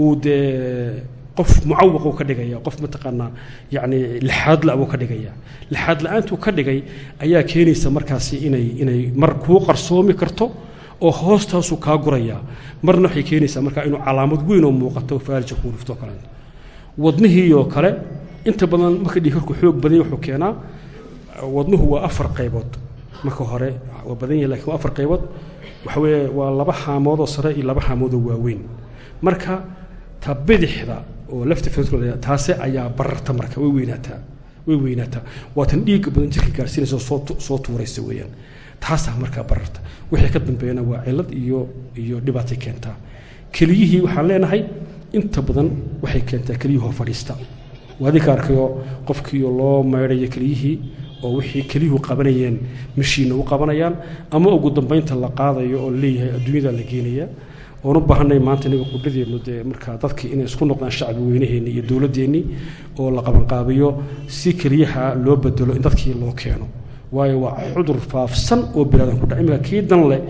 uu dee qof mucawaquu ka dhigaya qof mataqaanaa yacni lixaad la buu ka dhigaya. Lixaad la'aantuu ka dhigay ayaa keenaysa markaasi inay inay mar kuu qarsoomi karto oo hoostaasuu kaa gurayaa marna waxay keenaysaa markaa inuu calaamad weyn oo muuqato faalija kuu dhifto kale. Wadnihii oo kale inta badan marka dhiikarku xoog badanya wuxuu keenaa wadnuhu waa afar qaybood. Marka hore waa badan yahay laakiin waa afar qaybood. Waxa weeye waa laba haamoodoo sare iyo laba haamoodoo waaweyn. Marka ta bidixda oo lafta taase ayaa bararta marka way weynaataa way weynaataa waa tan dhiigga badan jirka gaarsiinaysa soo soo tuuraysa weeyaan taasaa markaa bararta. Wixii ka dambeeyana waa cilad iyo iyo dhibaatay keentaa keliyihii waxaan leenahay inta badan waxay keentaa keliyuhoo fadhiista. Waadinka arkayo qofkiio loo maydhayo keliyihii oo wixii keliyuhu qabanayeen mashiinna u qabanayaan ama ugu dambaynta la qaadayo oo leeyahay adduunyada la geenaya oon u baahanay maanta inaga qudhadeenu dee markaa dadkii inay isku noqdaan shacbi weynaheenni iyo dowladdeennii oo la qabanqaabiyo si keliyaha loo bedelo in dadkii loo keeno waayo waa cudur faafsan oo bilaadan ku dhac. Imika kii dan leh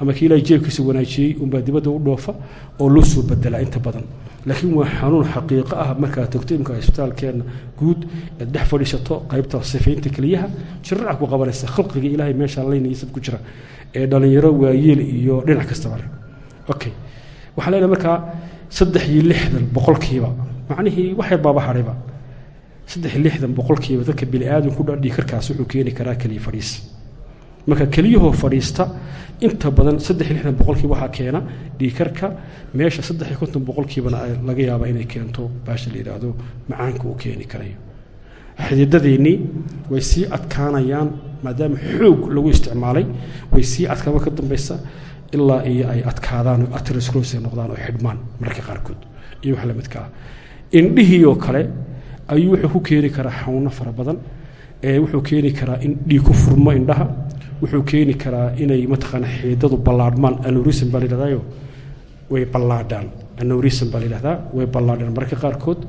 ama kii ilaahay jeebkiisa wanaajiyey unbaa dibadda u dhoofa oo loo soo bedelaa inta badan. Laakiin waa xanuun xaqiiqo ah. Markaa togto imika isbitaalkeenna guud eed dhex fadhiisato qaybta sifaynta keliyaha jirraca ku qabanaysa khalqiga ilaahay meeshaa laynaya sab ku jira ee dhallinyaro waayeel iyo dhinac kastaba okay waxaan leenahay markaa saddex iyo lixdan boqolkiiba. Macnihii waxay baaba hadhayba saddex lixdan boqolkiiba dadka bini aadamku dhan dhiikarkaas wuxuu keeni karaa keliya fadhiis marka keliyahoo fadhiista inta badan saddex lixdan boqolkiiba waxaa keena dhiikarka meesha saddex iyo konton boqolkiibana laga yaaba inay keento baasha la yidhaahdo macaanka uu keeni karayo xididadeennii way sii adkaanayaan maadaama xoog lagu isticmaalay way sii adkaama ka dambaysa ilaa iyo ay adkaadaan oo atrosclose noqdaan oo xidhmaan mararka qaarkood. Iyo wax la midka ah. Indhihii oo kale ayuu wuxuu ku keeni karaa xanuuno fara badan wuxuu keeni karaa in dhiig ku furmo indhaha wuxuu keeni karaa inay mataqaana xiidadu ballaadhmaan. Aneurism baa la yidhahdayo way ballaadhaan. Aneurism baa la yidhahdaa way ballaadhaan. Mararka qaarkood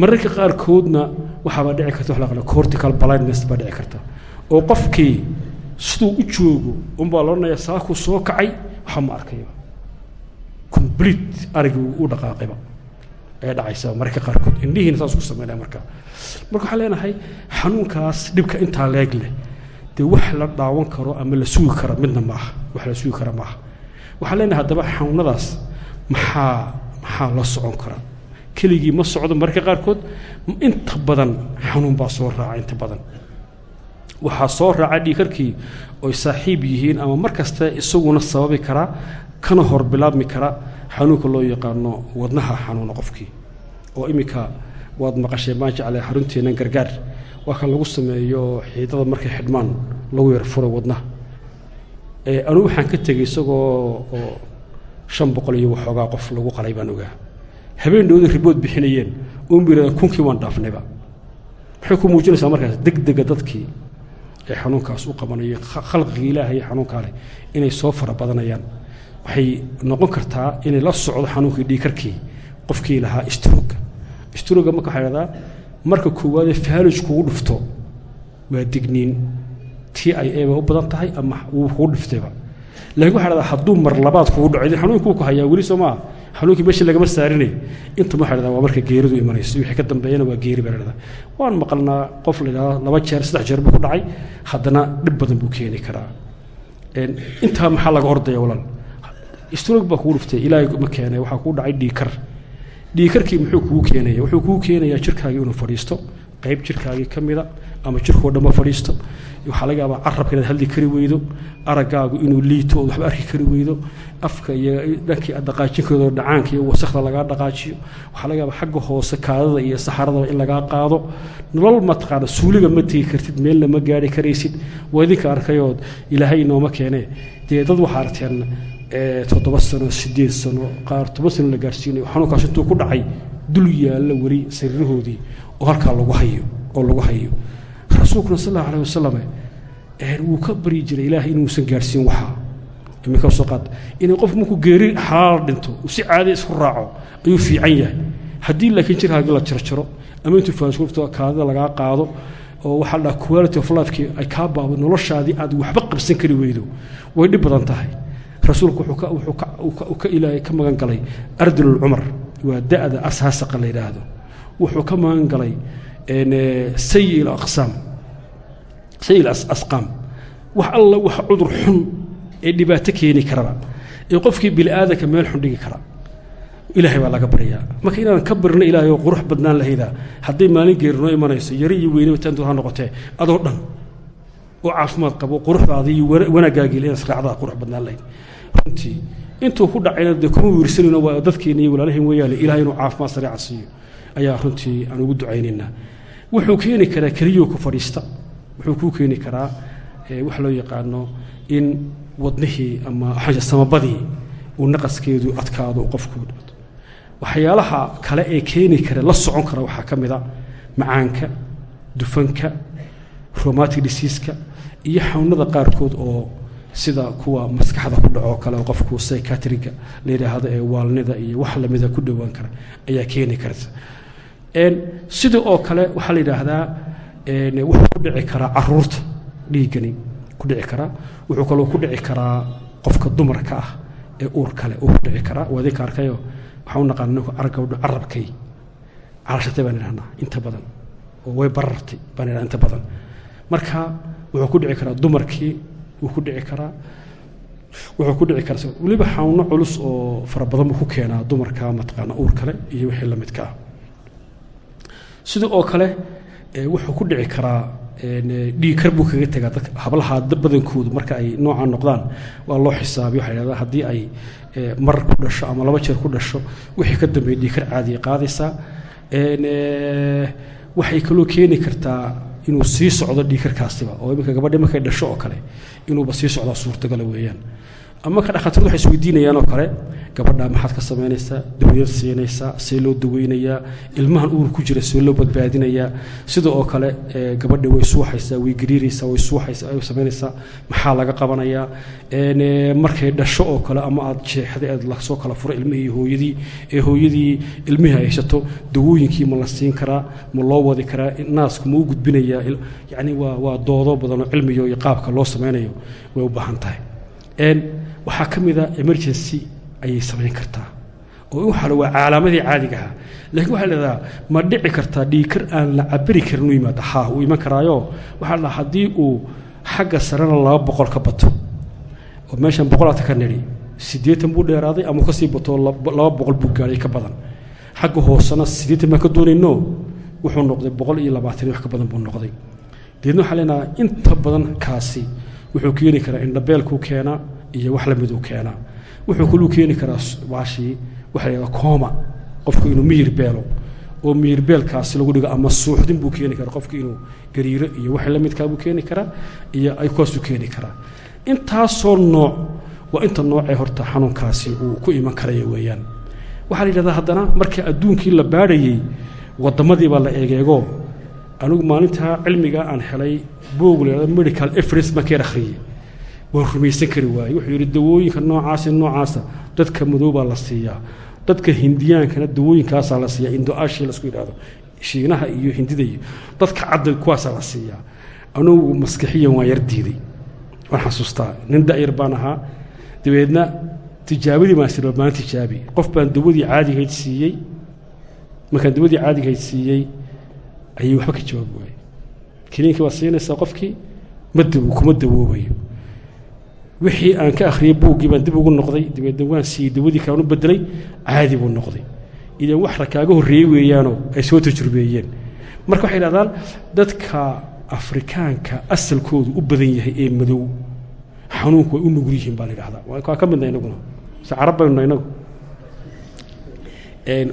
mararka qaarkoodna waxaabaa dhici karta qala cortical blindness baa dhici karta. Oo qofkii siduu u joogo unbaa loodhanayaa saakuu soo kacay? Waxa ma arkayba complete arigii u dhaqaaqayba ee dhacaysa mararka qaarkood. Indhihiina saas ku sameynaya marka. Marka waxaan leenahay xanuunkaas dhibka intaa leeg leh dee wax la dhaawan karo ama la sugi kara midna maaha wax la sugi kara maaha waxaan leenahay haddaba xanuunadaas maxaa maxaa la socon kara keligii ma socdo mararka qaarkood inta badan xanuun baa soo raaca inta badan. Waxaa soo raaca dhiikarkii oy saaxiib yihiin ama mar kasta isaguna sababi karaa kana hor bilaabmi kara xanuunka loo yaqaano wadnaha xanuuna qofkii oo iminka waad maqasheen baan jeclay xarunteennan gargaar. Waa kan lagu sameeyo xiidada markay xidhmaan lagu yar furo wadnaha. Anugu waxaan ka tegey isagoo oo shan boqol iyo waxoogaa qof lagu qalay baan ogaa. Habeen dhowda ribood bixinayeen birada kunkii waan dhaafnayba waxay ku muujinaysaa markaas degdega dadkii ee xanuunkaas u qabanayo khalqiga ilaahay xanuunkaa leh inay soo fara badanayaan waxay noqon kartaa inay la socdo xanuunkii dhiikarkii qofkii lahaa istroga istroga marka waxaa dhahdaa marka koowaadee faalij kugu dhufto waa digniin. Tii ay eeba u badan tahay ama wuu kugu dhiftayba laakiin waxaa dhahdaa hadduu mar labaad kugu dhaco idin xanuunkii ku hayaa weli soo maaha xanuunkii meesha lagama saarinay inta waxaa dhahdaa waa marka geeridu imanayso. Wixii ka dambeeyana waa geeri baa dhahdaa waan maqalnaa qof la yidhahdaa laba jeer saddex jeer buu ku dhacay haddana dhib badan buu keeni karaa. Intaa maxaa laga ordaya walaal stroog baa kugu dhuftay. Ilaahay ma keenay waxaa kuu dhacay dhiikar. Dhiikarkii muxuu kugu keenaya wuxuu kugu keenayaa jirkaagii inuu fadhiisto qayb jirkaagii ka mida ama jirkoo dhanba fadhiisto. Waxaa laga yaabaa carabka inaad hadli kari weydo araggaagu inuu liito ood waxba arki kari weydo afka iyo dhankii aad dhaqaajinkeedo dhacaanka iyo wasakda lagaa dhaqaajiyo. Waxaa laga yaabaa xagga hoose kaadada iyo saxaradaba in lagaa qaado. Nolol mataqaana suuliga ma tegi kartid meelna ma gaari karaysid. Waa idinka arkayood ilaahay inooma keene dee dad waxaa arteen toddoba sano sideed sano qaar toban sano la gaarsiinayo xanuunkaas intuu ku dhacay dul yaalla weli sariirahoodii oo halkaa lagu hayo oo lagu hayo. Rasuulkuna sal allahu alah wasalam wuu ka baryi jiray ilaahay inuusan gaarhsiin waxaa inay qofku markuu geeri xalaal dhinto si caadi isku raaco ayuu fiican yahay. Haddii laakiin jirkaaga la jarjaro ama intuu faaskuufto kaadida lagaa qaado oo waxaa la dhaha quality of lifekii ay kaa baabo noloshaadii aad waxba qabsan kari weydo way dhib badan tahay rasuulku ka magan galay ardul cumar. Waa da'da asaasaqa la yidhaahdo. Wuxuu ka magan galay sayi asqaam. Wax alla wax cudur xun ee dhibaato keeni karaba. Ee qofkii bini aadanka meel xun dhigi kara. Ilaahay baa laga baryaa marka inaan ka barino ilaahay oo qurux badnaan lahaydaa hadday maalin geeri noo imanayso yari iyo weynaba taantu ha noqotee adoo dhan oo caafimaad qabo quruxdaada iyo wanaaggaagii inaad israacdaa qurux badnaan lahayd runtii intuu ku dhacayna dee kuma wiirsanayno waa dadkeena iyo walaalaheen weeyaane ilahay inuu caafimaad sareeca siiyo. Ayaa runtii aan ugu ducaynaynaa. Wuxuu keeni karaa keliyoo ku fadhiista. Wuxuu kuu keeni karaa wax loo yaqaano in wadnihii ama samabadii uu naqaskeedu adkaado qofku dhibto waxyaalaha kale ee keeni kara la socon kara waxaa ka mida macaanka dufanka romatic diseaska iyo xanuunada qaarkood oo sida kuwa maskaxda ku dhaco kale oo qofku psychiatriga la yidhaahdo ee waalnida iyo wax lamida ku dhowaan kara ayaa keeni karta. Sida oo kale waxaa la yidhaahdaa wuxuu ku dhici karaa carruurta dhiiggani ku dhici karaa. Wuxuu kaloo ku dhici karaa qofka dumarka ah ee uur kale uu ku dhici karaa. Waa idinka arkayo waxaa u naqaana ninku argawdho carabkay carashatay baan idhahnaa inta badan. Oo way barartay baan idhaha inta badan. Marka wuxuu ku dhici karaa dumarkii wuu ku dhici karaa. Wuxuu ku dhici karaa weliba xanuuno culus oo fara badan buu ku keenaa dumarka mataqaana uur kale iyo wixii la midka ah. Sida oo kale wuxuu ku dhici karaa dhiigkar buu kaga tegaa dadka hablaha badankoodu marka ay noocaan noqdaan. Waa loo xisaabiyo waxaa yidhahdaa haddii ay mar ku dhasho ama laba jeer ku dhasho wixii ka dambeeya dhiigkar caadiya qaadaysaa waxay kaloo keeni kartaa inuu sii socdo dhiigkarkaasiba oo iminka gabadhi markay dhasho oo kale inuuba sii socdaa suurtagala weeyaan ama ka dhakhaatiirdu waxay isweydiinayaan oo kale gabadha maxaad ka samaynaysaa dawiyad siinaysaa see loo daweynayaa ilmahan uur ku jira see loo badbaadinayaa. Sida oo kale gabadha way suuxaysaa way gariiraysaa way suuxaysaa way samaynaysaa maxaa laga qabanayaa? Markay dhasho oo kale ama aad jeexday aad la soo kala furo ilmihii hooyadii ee hooyadii ilmihii haysato dawooyinkii ma la siin karaa ma loo wadi karaa naasku ma u gudbinayaa yacni waa waa doodo badan oo cilmiyo iyo qaabka loo samaynayo way u baahan tahay waxaa ka mida emergency ayay samayn kartaa. Oo waxaale waa caalaamadii caadiga ahaa laakiin waxaa leedahaa ma dhici kartaa dhiigkar aan la cabiri karin u yimaado. Haa uu iman karaayo. Waxaa la haddii uu xagga sarena laba boqol ka bato oo meeshan boqolaata ka nidhi siddeetan buu dheeraaday ama ka sii bato laba boqol buu gaadhay ka badan. Xagga hoosena siddeetan baan ka doonayno wuxuu noqday boqol iyo labaatan wax ka badan buu noqday. Deedna waxaa leenahaa inta badan kaasi wuxuu keeni karaa indhabeelkuu keenaa iyo wax la miduu keenaa wuxuu kaluu keeni karaa baashii waxa la yidhahdaa kooma. Qofku inuu miyir beelo oo miyir beelkaasi lagu dhigo ama suuxdin buu keeni karaa. Qofku inuu gariiro iyo wax la midkaa buu keeni karaa iyo ay kuwaasuu keeni karaa. Intaasoo nooc waa inta noocee horta xanuunkaasi uu ku iman karaya weeyaan. Waxaa la yidhahdaa haddana marka adduunkii la baadhayey waddamadii baa la eegeego. Anigu maalintaa cilmiga aan helay boog la medical ka yar akhriyey waan rumaysan kari waaye wuxuu yidhi dawooyinka noocaasi noocaasa dadka madow baa la siiyaa. Dadka hindiyaankana dawooyinkaasaa la siiyaa. Indo-aashii la isku yidhahdo shiinaha iyo hindida iyo dadka cadda kuwaasaa la siiyaa. Anugu maskixiyan waan yar diiday. Waan xasuustaa. Nin da'yar baan ahaa. Dabeedna tijaabadii baan sir baan tijaabi. Qof baan dawadii caadigayd siiyey. Markaan dawadii caadigayd siiyey ayay waxba ka jawaabi waaye kiniinkii baad siinaysaa qofkii ma kuma dawoobayo wixii aan ka akhriyey buuggii baan dib ugu noqday dabeedna waan siiyey dawadii kaan u bedelay caadi buu noqday. Idan wax rakaaga horreeyey weeyaanoo ay soo tajrubeeyeen. Marka waxay dhahdaan dadka afrikaanka asalkoodu u badan yahay ee madow xanuunku way u nugul yihiin baa la yidhahdaa waa ka midna inaguna. Se carab baynu inagu.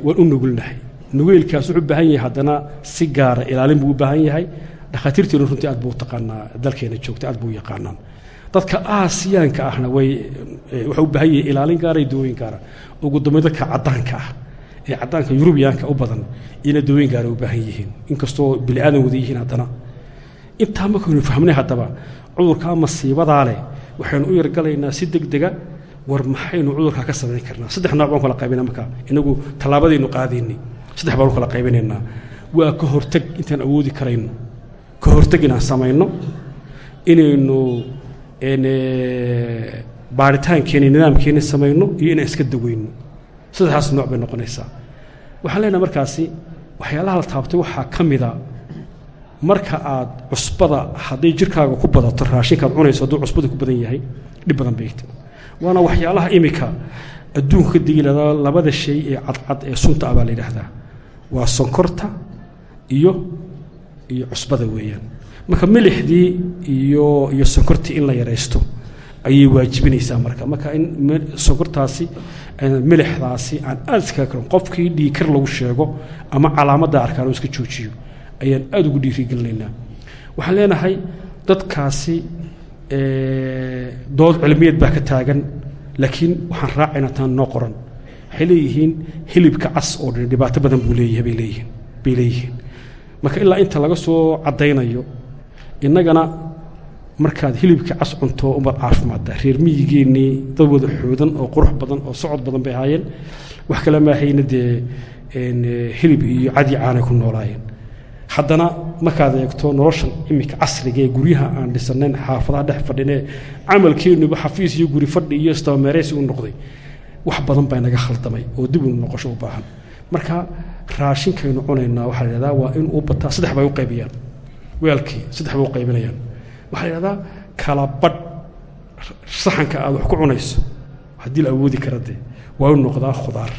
Waan u nugulnahay nugeylkaas wuxuu u baahan yahay haddana si gaara ilaalin buu u baahan yahay dhakhaatiirteenu runtii aad buu taqaanaa dalkeena joogta aad buu yaqaanaan. Dadka aasiyaanka ahna way waxay u baahan yihiin ilaalin gaara iyo dawooyin gaara ugu dambeyn dadka caddaanka ah ee caddaanka yurubiyaanka u badan iyana dawooyin gaara u baahan yihiin. Inkastoo bini aadan wada yihiin haddana. Intaa markaynu fahmnay haddaba cudurkaa masiibadaa leh waxaynu u yargalaynaa si deg dega war maxaynu cudurkaa ka samayn karnaa. Saddex nooc baan kala qaybinaa markaa inagu tallaabadaynu qaadaynay saddex baanu kala qaybinaynaa. Waa ka hortag intaan awoodi karayno ka hortag inaan samayno. Inaynu baaritaankeeni nidaamkeeni samayno iyo inaan iska daweyno. Saddexdaas nooc bay noqonaysaa. Waxaan leenaha markaasi waxyaalaha la taabtay waxaa ka mida marka aad cusbada hadday jirkaaga ku badato raashinkaad cunayso hadduu cusbada ku badan yahay dhib badan bay ta waana waxyaalaha imika adduunka ka labada shay ee cadcad ee sunta ah baa la yidhaahdaa. Waa sonkorta iyo iyo cusbada weeyaan. Marka milixdii iyo iyo sonkortii in la yaraysto ayay waajibinaysaa marka. Marka in sonkortaasi milixdaasi aan aad iskaga karin qofkii dhiikar lagu sheego ama calaamadda arkaan oo iska joojiyo ayaan aada ugu dhiirigelinaynaa waxaan leenahay dadkaasi dood cilmiyeed baa ka taagan laakiin waxaan raacaynaa taan noo qoran. Waxay leeyihiin hilibka cas oo dhan dhibaato badan buu leeyahay bay leeyihiin bay leeyihiin marka ilaa inta laga soo caddaynayo innagana markaad hilibka cas cunto umaad caafimaadda reer miyigeennii dad wada xoodan oo qurux badan oo socod badan bay ahaayeen. Wax kale maahayna dee hilib iyo cadi caanay ku noolaayeen. Haddana markaad eegto noloshan iminka casriga ee guryaha aan dhisanayn xaafadaha dhex fadhinee camalkeennuba xafiis iyo guri fadhi iyo istabameeraysi u noqday wax badan baa naga khaldamay oo dib u noqosho u baahan marka raashinkaynu cunaynaa waxaa la yidhahdaa waa in uu bataa saddex bay u qaybiyaan. Weelkii saddex bay u qaybinayaan. Waxaa la yidhahdaa kala badh saxanka aad wax ku cunayso haddii la awoodi kara dee waa inu noqdaa khudaar.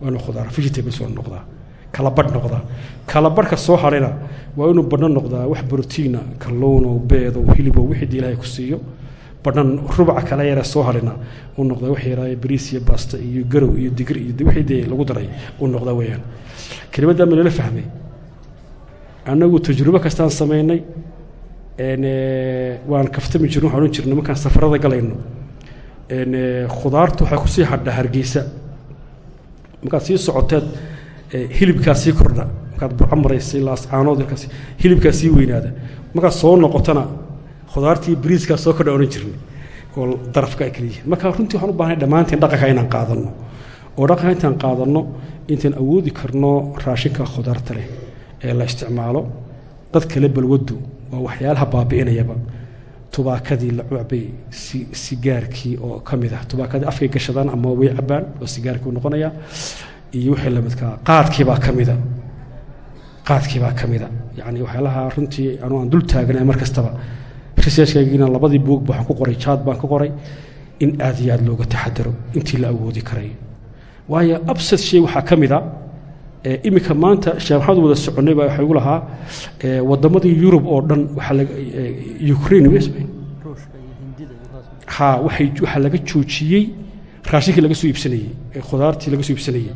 Waa inu khudaar vegetables waa noqdaa kala badh noqdaa. Kala badhka soo hadhayna waa inuu badhno noqdaa wax brotiina kalluunow beedow hilibow wixii dii ilaahay ku siiyo badhan rubaca kale yare soo hadhayna uu noqdaa wax yaraaye bariis iyo baasta iyo garow iyo digir iyo wixii dee lagu daray uu noqdaa weeyaan. Kelimaddaa ma nala fahmay? Annagu tajrubo kastaan samaynay waan kaftami jirno waxaan odhan jirnay markaan safarada galayno. Khudaartu waxay ku sii hadhaa hargeysa. Markaad sii socoteed hilibkaa sii kordha. Markaad burco maraysay laascaanood hilibkaa sii weynaada. Markaad soo noqotona khudaartii bariiskaa soo kordha odhan jirnay oo darafka yihiin marka runtii waxaan u baahnay dhammaanteen dhaqanka inaan qaadanno oo dhaqanka intaan qaadanno intaan awoodi karno raashinka khudaarta leh ee la isticmaalo. Dad kale balwaddu waa waxyaalaha baabi'inayaba. Tubaakadii la cabay sigaarkii oo ka mid ah. Tubaakadii afkay gashadaan ama way cabaan oo sigaarkii u noqonaya. Iyo wixii lamidkaa qaadkiibaa ka mida. Qaadkiibaa ka mida. Yacni waxyaalaha runtii anuu aan dul taaganay mar kastaba researchkaygiina labadii buug waxaan ku qoray jaad baan ka qoray in aad iyo aad looga taxadaro intii la awoodi karay. Waayo absad shay waxaa ka mida iminka maanta sheekh maxamed wada soconay baa waxaa igu lahaa waddamadii yurub oo dhan ukraine ha waxay waxaa laga joojiyey raashinkii laga soo iibsanayey khudaartii laga soo iibsanayey.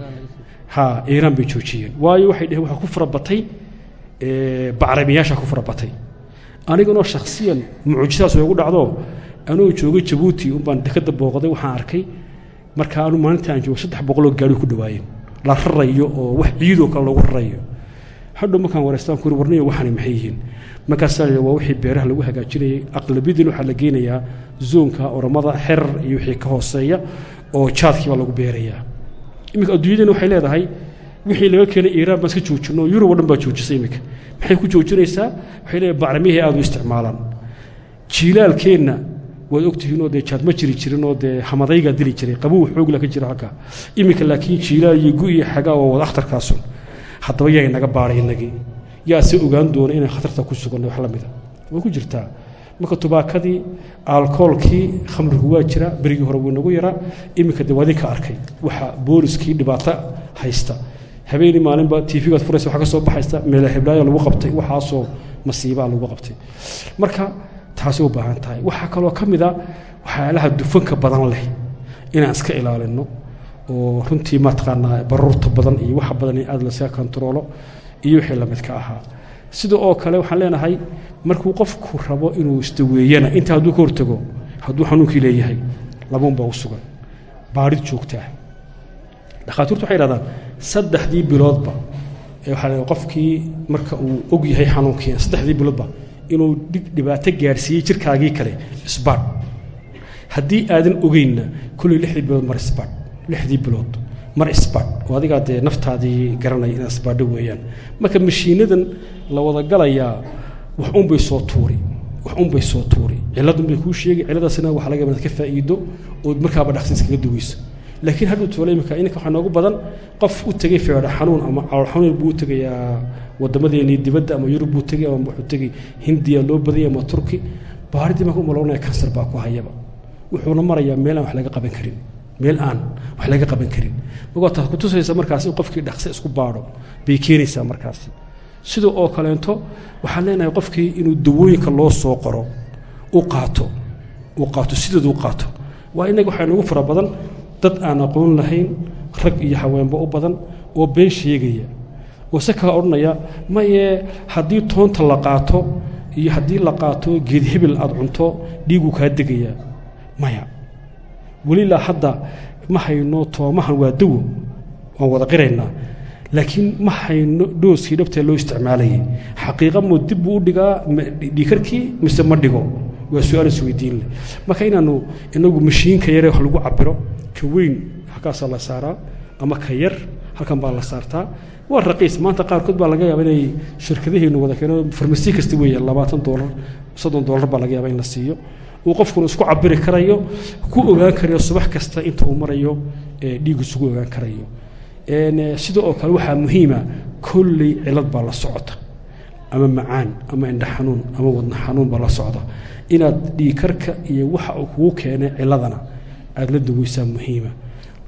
Ha iiraan bay joojiyeen. Waayo waxay dheheen waxaa ku farabatay bacrimiyaasha ku farabatay aniganoo shakhsiyan mucjisadaas way igu dhacdo. Anuu joogay jabuuti unbaan dekadda booqday waxaan arkay. Marka anu maalinta aan joogo saddex boqoloo gaari ku dhawaayeen. La rarayo oo wax ciidoo kale lagu rarayo hadhow markaan wareystaan kuri warniyo waxaani maxay yihiin? Markaasaa waa wixii beeraha lagu hagaajinayay. Aqlabiyadiin waxaa la geynayaa zoonka oromada xerar iyo wixii ka hooseeya oo jaadkii baa lagu beerayaa. Iminka adduunyadeen waxay leedahay wixii laga keenay iiraan baan iska joojino yurub o dhan baa joojisay iminka. Maxay ku joojinaysaa? Waxay leedahay bacrimihii aad u isticmaalaan. Jiilaalkeenna waad ogtihiinoo dee jaad ma jiri jirinoo dee hamadaygaa dili jiray qabow xoogla ka jira halkaa iminka laakiin jiilaal iyo gu iyo xagaa waa wada akhtarkaasun. Haddaba yaa inaga baadhay inagii yaa se ogaan doona inay khatarta ku suganay wax la mida. Way ku jirtaa. Marka tubaakadii alkoolkii khamrigu waa jira berigii hore wuu inagu yaraa. Iminka dee waadinka arkay. Waxa booliskii dhibaato haysta habeenii maalinba tv-gaad furaysa waxa ka soo baxaysa meela heblaaya lagu qabtay waxaasoo masiibaa lagu qabtay. Marka taasi u baahan tahay. Waxaa kaloo ka mid a waxyaalaha dufanka badan leh inaan iska ilaalinno oo runtii mataqaanaa baruurta badan iyo waxa badan in aad lasaga kontaroolo iyo wixii lamidka ahaa. Sida oo kale waxaan leenahay markuu qofku rabo inuu isdaweeyana inta hadduu ka hortago hadduu xanuunkii leeyahay labuunbaa u sugan. Baadhid joogtaa. Dhakhaatiirtu waxay dhahdaan saddexdii biloodba waxaa qofkii marka uu og yahay xanuunkiina saddexdii biloodba inuu dhibaato gaadhsiiyey jirkaagii kale isbaadh haddii aadan ogeynna kulley lixdii bilood mar isbaadh lixdii bilood mar isbaadh oo adigaa dee naftaadii garanaya inaad isbaadho weeyaan. Marka mashiinadan la wada galayaa wax unbay soo tuuri wax unbay soo tuuri. Ciladun bay kuu sheegi ciladaasina waxa laga inaad ka faa'iido ood markaaba dhaqsi iskaga duweyso laakiin hadhuu toole imika ininka waxaa noogu badan qof u tegey feedho xanuun ama calool xanuun buu u tegayaa wadamadeennii dibadda ama yurub buu tegay ama wuxuu tegey hindiya loo badanya ama turki. Baaridii baan ku maloonaya kansar baa ku hayaba. Wuxuuna marayaa meel aan wax laga qaban karin. Meel aan wax laga qaban karin. Magoo taas ku tusaysa in qofkii dhaqse isku baadho bay keenaysaa markaasi sida oo kaleento waxaan leenahay qofkii inuu dawooyinka loo soo qoro u qaato uu qaato sideedu u qaato. Waa inaga waxaa nagu fara badan dad aan aqoon lahayn rag iyo haweenba u badan oo been sheegaya. Oo se kaa odhanaya maye haddii toonta la qaato iyo haddii la qaato geed hebel aad cunto dhiiguu kaa degayaa maya welilaa hadda ma hayno toomahan waa dawo waan wada qiraynaa laakiin ma hayno dhooskii dhabtee loo isticmaalayay xaqiiqa mo dib buu u dhigaa dhiikarkii mise ma dhigo? Waa su'aal isweydiin leh. Marka inaanu inagu mashiinka yare wax lagu cabiro ka weyn halkaasaa la saaraa ama ka yar halkan baa la saartaa. Waa raqiis. Maanta qaarkood baa laga yaaba inay shirkadaheenu wada keeno. Farmasi kasta weeye labaatan doolar soddon doolar baa laga yaaba in la siiyo. Uu qofkuna isku cabiri karayo ku ogaan karayo subax kasta inta uu marayo dhiig isugu ogaan karayo. Sida oo kale waxaa muhiima kolley cilad baa la socota. Ama macaan ama indha xanuun ama wadna xanuun baa la socda inaad dhiikarka iyo waxa uu kugu keenay ciladana aada la daweysaa muhiima.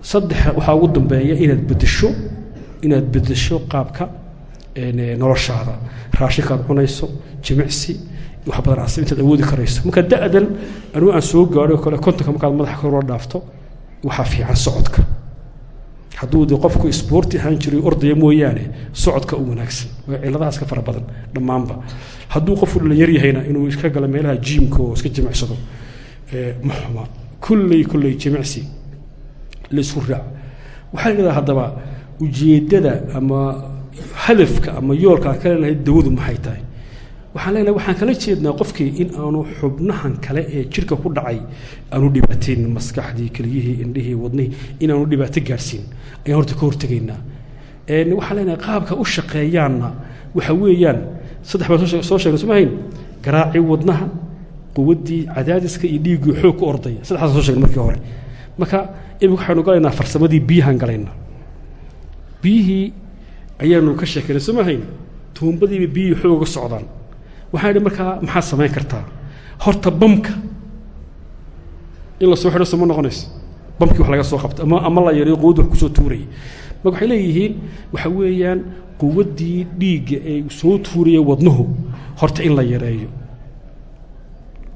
Saddex waxaa ugu dambeeya inaad bedesho inaad bedesho qaabka noloshaada. Raashinkaad cunayso jimicsi wax badan as intaad awoodi karayso. Marka da-dan anuu aan soo gaadho kale kontonka markaad madaxa koroo dhaafto waxaa fiican socodka. Hadduu de qofku isboorti ahaan jiray ordaya mooyaane socodka u wanaagsan. Waa ciladahaas ka fara badan dhammaanba. Hadduu qofku dhalinyar yahayna inuu iska galo meelaha jiimka oo iska jimicsado ma xuma kulley kulley jimicsi la isku raac. Waxaa la yidhahdaa haddaba ujeeddada ama hadafka ama yoolka aan ka leenahay dawadu maxay tahay? Waxaan leenahay waxaan kala jeednaa qofkii in aanu xubnahan kale ee jirka ku dhacay aanu dhibaataynin maskaxdii keliyihii indhihii wadnihii inaanu dhibaato gaadhsiin ayaan horta ka hortegaynaa. Waxaan leenahay qaabka u shaqeeyaanna waxa weeyaan saddex baan soo sheegnay soo mahayn garaacii wadnaha quwaddii cadaadiska iyo dhiiggii xoog ku ordaya. Saddexdaas soo sheegnay markii hore. Marka imika waxaynu galaynaa farsamadii biyahan galaynaa. Biyihii ayaanu ka sheekeynay soo mahayn tuumbadiiba biyihii xoog uga socdaan. Waxaan idhi markaa maxaad samayn kartaa? Horta bamka in la soo xidho soo ma noqonayso. Bamkii wax laga soo qabto ama ama la yariyo quwad wax ku soo tuurayay marka waxay leeyihiin waxa weeyaan quwaddii dhiigga ee soo tuuraya wadnuhu horta in la yareeyo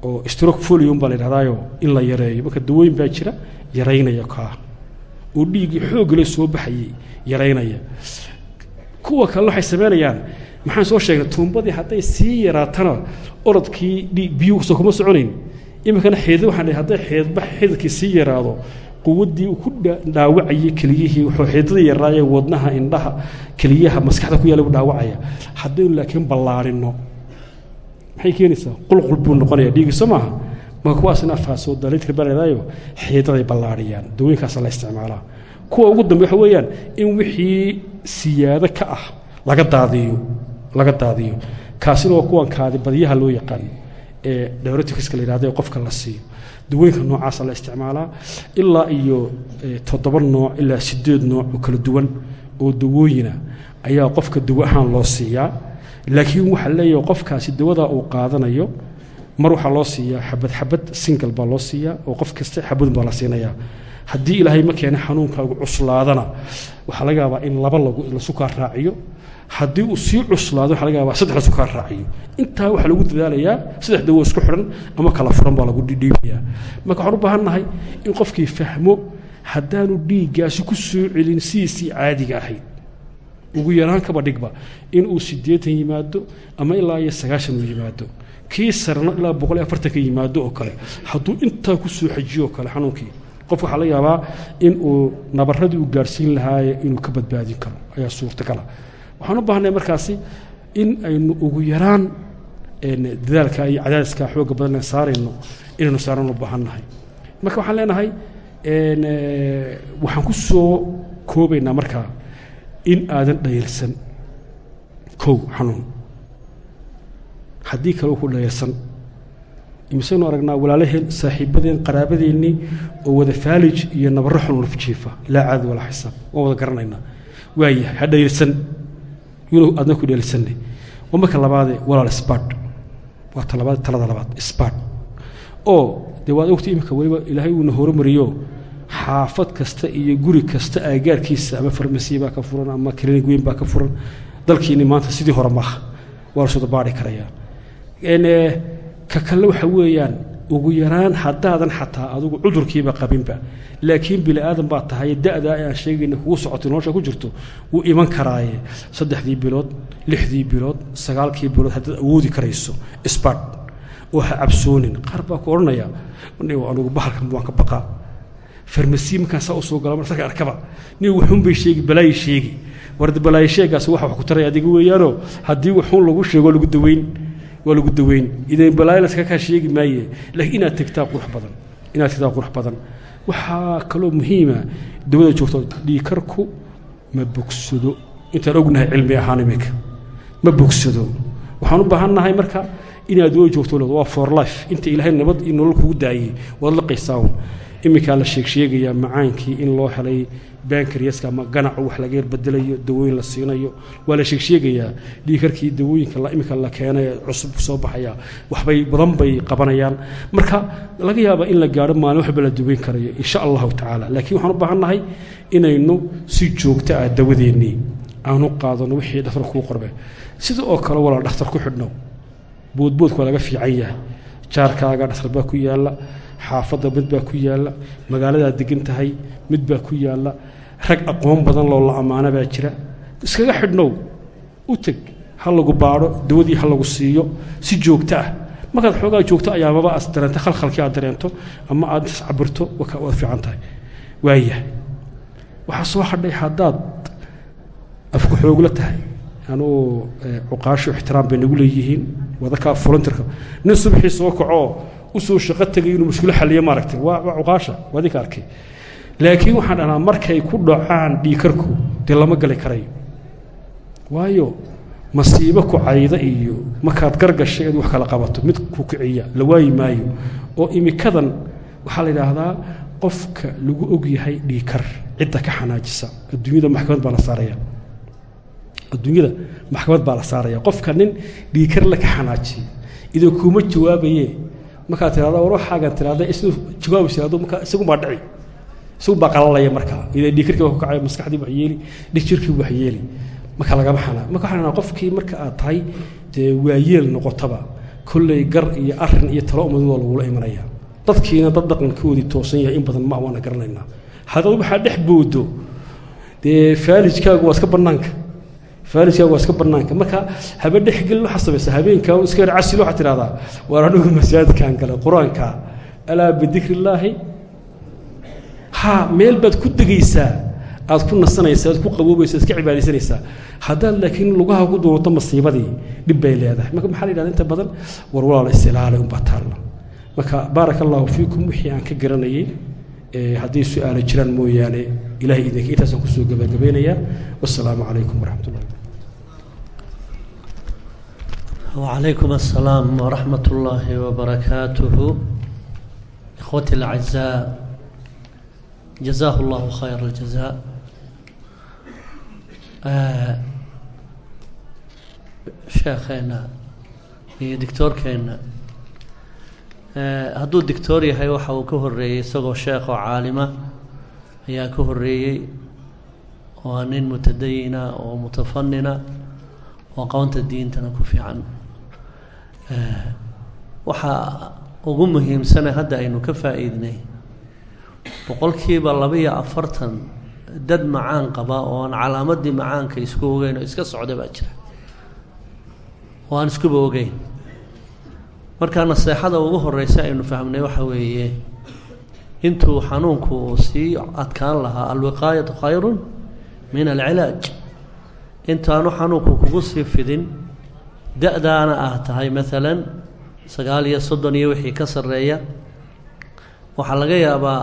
oo stroke folium baa la yidhahdaayo in la yareeyo. Marka dawooyin baa jira yaraynaya kaa. Oo dhiiggii xooggale soo baxayay yaraynaya. Kuwa kale waxay samaynayaan maxaan soo sheegnay tuumbadii hadday sii yaraatana orodkii biyu soo kuma soconayn. Iminkana xeedad waxaan hadday xeedba xididkii sii yaraado quwaddii uu ku dhaawacayay keliyihii wuxuu xeedada yaraaye wadnaha indhaha keliyaha maskaxda ku yaalla u dhaawacaya. Haddaynu laakiin ballaarino maxay keenaysaa qulqul buu noqonaya. Dhiigi soo maaha. Marka kuwaasna faasoo daliidka baleedaayo xeedaday ballaariyaan dawooyinkaasa la isticmaalaa kuwa ugu dambe waxa weeyaan in wixii siyaado ka ah laga daadiyo laga daadiyo. Kaasina waa kuwan kaadi badyaha loo yaqaan ee diuretics la yidhahdo ee qofka la siiyo. Dawooyinka noocaasa la isticmaalaa ilaa iyo toddoba nooc ilaa sideed nooc oo kala duwan oo dawooyina ayaa qofka dawo ahaan loo siiyaa laakiin waxaa leeyahay qofkaasi dawadaa uu qaadanayo mar waxaa loo siiyaa xabad xabad single baa loo siiyaa oo qof kasta xabadun baa la siinayaa. Haddii ilaahay ma keena xanuunkaagu cuslaadana waxaa laga yaabaa in laba lagu lasu kaa raaciyo. Haddii uu sii cuslaado waxa laga yaabaa saddex lasu kaa raaciyo. Intaa waxaa lagu dadaalayaa saddex dawo isku xidhan ama kala furan baa lagu dhiibayaa marka waxaan u baahan nahay in qofkii fahmo haddaanu dhiiggaasi ku soo celin sidiisii caadiga ahayd ugu yaraan kaba dhigba. Inuu siddeetan yimaado ama ilaa iyo sagaashan uu yimaado. Kii sarna ilaa boqol iyo afartan ka yimaado oo kale. Hadduu intaa ku soo xajiyo oo kale xanuunkii qofka waxaa laga yaabaa in uu nabaradii uu gaarhsiin lahaaye inuu ka badbaadin karo. Ayaa suurtagala waxaan u baahnay markaasi in aynu ugu yaraan dadaalka iyo cadaadiska xooga badan saarayno inaynu saarano baahan nahay marka waxaan leenahay waxaan ku soo koobaynaa markaa in aadan dhayalsan kow xanuun. Haddii kale ku dhayalsan imisaynu aragnaa walaalaheen saaxiibadeen qaraabadeennii oo wada faalij iyo nabarro xun lafjiifa laa caadi walaa xisaab. Waan wada garanaynaa. Waayahay ha dhayalsan yunu aadna ku dhayalsanne waa marka labaade walaal sbad waa talabaad talada labaad sbad oo dee waad ogta iminka weliba ilaahay uuna horumariyo xaafad kasta iyo guri kasta aagaarkiisa ama farmasiya baa ka furan ama klinig weyn baa ka furan dalkiini maanta sidii hore maaha waa la soo dabaari karayaa ka kale waxa weeyaan ugu yaraan haddaadan xataa adugu cudurkiiba qabinba laakiin bini aadan baa tahay da-daa aan sheegayna kugu socotay nolosha ku jirto wuu iman karaaye. Saddexdii bilood lixdii bilood sagaalkii bilood haddaad awoodi karayso sbad oo ha cabsoonin. Qaar baa ku odhanaya anugu bahalkan waan ka baqaa farmasi markaan saa u soo gala marka arkaba nin waxuun bay sheegi balaayi sheegi. Warda balaayi sheegaas waxa wax ku taray adiga weeyaanoo haddii waxuun lagu sheego lagu daweyn waa lagu daweyn. Idan balaayo laska kaa sheegi maaye laakiin inaad tegtaa qurux badan inaad tegtaa qurux badan. Waxaa kaloo muhiima dawada joogto dhiikarku ma bogsado. Intaan ognahay cilmi ahaan iminka ma bogsado. Waxaan u baahannahay marka inaad dawada joogto waa for life. Inta ilaahay nabad iyo nolol kugu daayey waad la qaysaawn iminkaa la sheeg sheegayaa macaankii in loo helay bankaryaska ama ganacu wax laga yerbedelayo dawooyin la siinayo. Waa la sheeg sheegayaa dhiikarkii dawooyinka iminka la keenay cusub soo baxaya waxbay badan bay qabanayaan. Marka laga yaaba in la gaadho maalin waxba la daweyn karayo insha allahu tacaala. Laakiin waxaan u baahannahay inaynu si joogto ah dawadeennii aanu qaadano wixii dhakhtar kuu qorbe sida oo kale walaa dhakhtar ku xidhnow boodboodku waa laga fiican yahay. Jaarkaaga dhakhtar baa ku yaalla xaafadda mid baa ku yaalla magaaladaa degan tahay mid baa ku yaalla rag aqoon badan loo la ammaano baa jira. Iskaga xidhnow u teg ha lagu baadho dawadii ha lagu siiyo si joogto ah. Markaad xoogaa joogto ayaamaba as dareento khalkhalkii aad dareento ama aad iscabirto waad fiican tahay. Waayahay waxaa soo hadhay haddaad afku xoogla tahay. Anuu cuqaasho ixtiraam bay nagu leeyihiin wadakaa fulantirka. Nin subaxii soo kacoo u soo shaqo tegay inuu mushkilo xaliyo maaragtay. Waa waa cuqaasha waa idinka arkay. Laakiin waxaan dhahnaa markay ku dhacaan dhiikarku dee lama gali karayo waayo masiibo ku cayda iyo markaad gargashay eed wax kala qabato mid ku kiciya la waayi maayo oo imikadan waxaa la yidhaahdaa qofka lagu og yahay dhiikar cidda ka xanaajisa. Adduunyada maxkamad baa la saaraya. Adduunyada maxkamad baa la saaraya. Qofka nin dhiikar la ka xanaajiya idoo kuma jawaabaye markaad tirahda war waxaagan tirahda isnu jawaabi tirahdo markaa isagun baa dhici isagun baa qalalaya markaa idee dhiikirkii baa ku kacaya maskaxdii wax yeeli dhigjirkii wax yeeli. Marka lagama xanaa marka waxaan dhahnaa qofkii marka aad tahay dee waayeel noqotaba kolley gar iyo arrin iyo talo umadadoo lagula imanaya. Dadkiina dad dhaqankoodii toosan yahay in badan ma waana garanaynaa haddaad waxaa dhex boodo dee faalijkaagu waa iska bannaanka faalijkaagu waa iska bannaanka marka habe dhexgelin waxaa samaysa. Habeenkaa iska yar casilo waxaad tidhahdaa waar anigu masaajidkaan galay qur'aanka alaa bidikri illaahi ha meel baad ku degaysaa aad ku nasanaysaa aad ku qaboobaysa iska cibaadaysanaysaa haddaad laakiin lugaha ku duurto masiibadii dhib bay leedahay. Marka maxaa la yidhahda inta badan? War walaala isilaalay unbaa taalla marka baaraka allahu fiikum wixii aan ka garanayay hadday su'aalo jiraan mooyaane ilahay idinka intaasaan ku soo gabagabeynayaa wassalaamu calaykum waraxmat وعليكم السلام ورحمة الله وبركاته إخوتي الأعزاء جزاه الله خير الجزاء آه شيخنا iyo doctoorkeenna hadduu doctoor yahay waxa uu ka horeeyey isagoo sheekh oo caalima ayaa ka horeeyey waa nin mutadayina oo mutafanina oo aqoonta diintana ku fiican waxaa ugu muhiimsana hadda aynu ka faa'iidnay boqolkiiba laba-iyo afartan dad macaan qaba oo aan calaamadii macaanka isku ogeyn oo iska socda baa jira. Oo aan iskuba ogeyn. Markaa naseexada ugu horeysa aynu fahmnay waxa weeye intuu xanuunku uu sii adkaan lahaa alwiqaayatu khayrun min alcilaaj. Intaanu xanuunku kugu sii fidin da-daana ah tahay maalan sagaal iyo soddon iyo wixii ka sarreeya. Waxaa laga yaabaa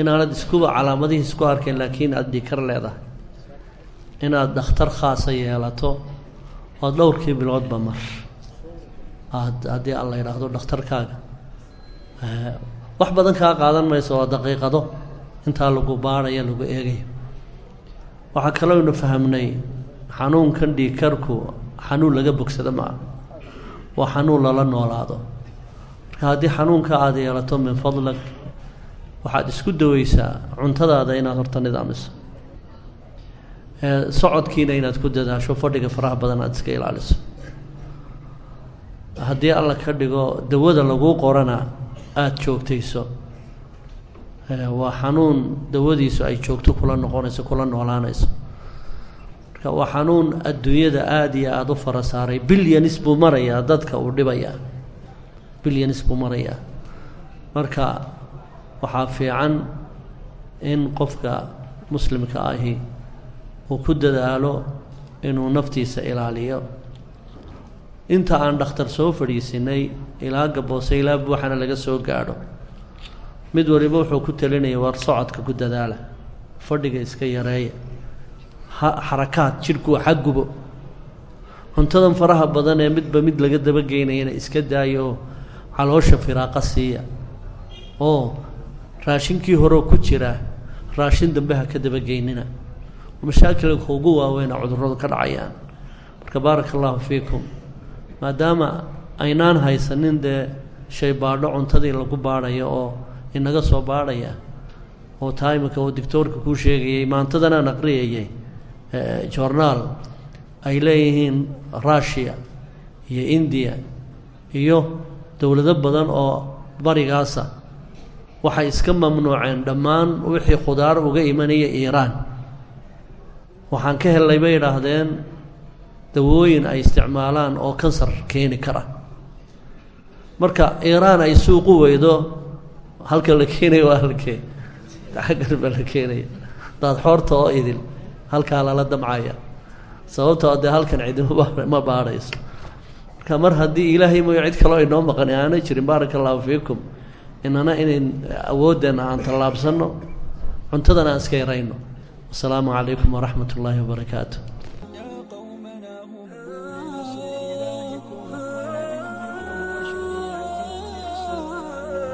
inaanad iskuba calaamadihii isku arkayn laakiin aada dhikar leedahay. Inaad dhakhtar khaasa yeelato ood dhowrkii biloodba mar. Aad haddii aan la yidhaahdo dhakhtarkaaga. Wax badan kaa qaadan mayso waa daqiiqado. Intaa lagu baadhaya lagu eegayo. Waxaa kalooynu fahamnay xanuunkan dhiikarku xanuun laga bogsado ma waa xanuun lala noolaado. Marka haddii xanuunka aada yeelato min fadlag waxaad isku daweysaa cuntadaada inaad horta nidaamiso. Socodkiina inaad ku dadaasho fadhiga faraha badan aada iska ilaaliso. Haddii alla ka dhigo dawada laguu qorana aada joogtayso. Waa xanuun dawadiisu ay joogto kula noqonayso kula noolaanayso marka waa xanuun adduunyada aada iyo aada u fara saaray. Bilyanis buu marayaa dadka uu dhibayaa. Bilyanis buu marayaa. Marka waxaa fiican in qofka muslimka ahi uu ku dadaalo inuu naftiisa ilaaliyo. Inta aan dhakhtar soo fadhiisinay ilaa gaboose ilaa buuxana laga soo gaadho. Mid waliba wuxuu ku talinaya war socodka ku dadaala? Fadhiga iska yareeya xarakaad jidhku ha gubo. Cuntadan faraha badan ee midba mid laga dabageynayana iska daayo caloosha firaaqa siiya. Oo raashinkii horeo ku jira raashin dambe ha ka dabageynina mashaakilka ugu waaweyna cudurradu ka dhacayaan. Marka baaraka allahu fiikum. Maadaama aynaan haysanin dee shay baadho cuntadii lagu baadhayo oo inaga soo baadhaya oo taa imika uu dictoorka kuu sheegayay maantadan aan aqriyayay journaal ay leeyihiin russia iyo indiya iyo dowlado badan oo barigaasa. Waxay iska mamnuuceen dhammaan wixii khudaar uga imanaya iiraan waxaan ka hellay bay idhaahdeen dawooyin ay isticmaalaan oo kansar keeni kara. Marka iiraan ay suuqu weydo halka la keenayo waa halkee? Xaggan baa la keenaya. Daad xoorta oo idil halkaa lala damcaya. Sababtoo dee halkan cidima ma baadhayso marka mar haddii ilaahay mooyo cid kaloo inoo maqan aanay jirin baaraka allahu fiikum. Inana inayn awooddeena aan tallaabsanno cuntadana aan iska yarayno. Wasalaamu calaykum waraxmat ullaahi wabarakaatu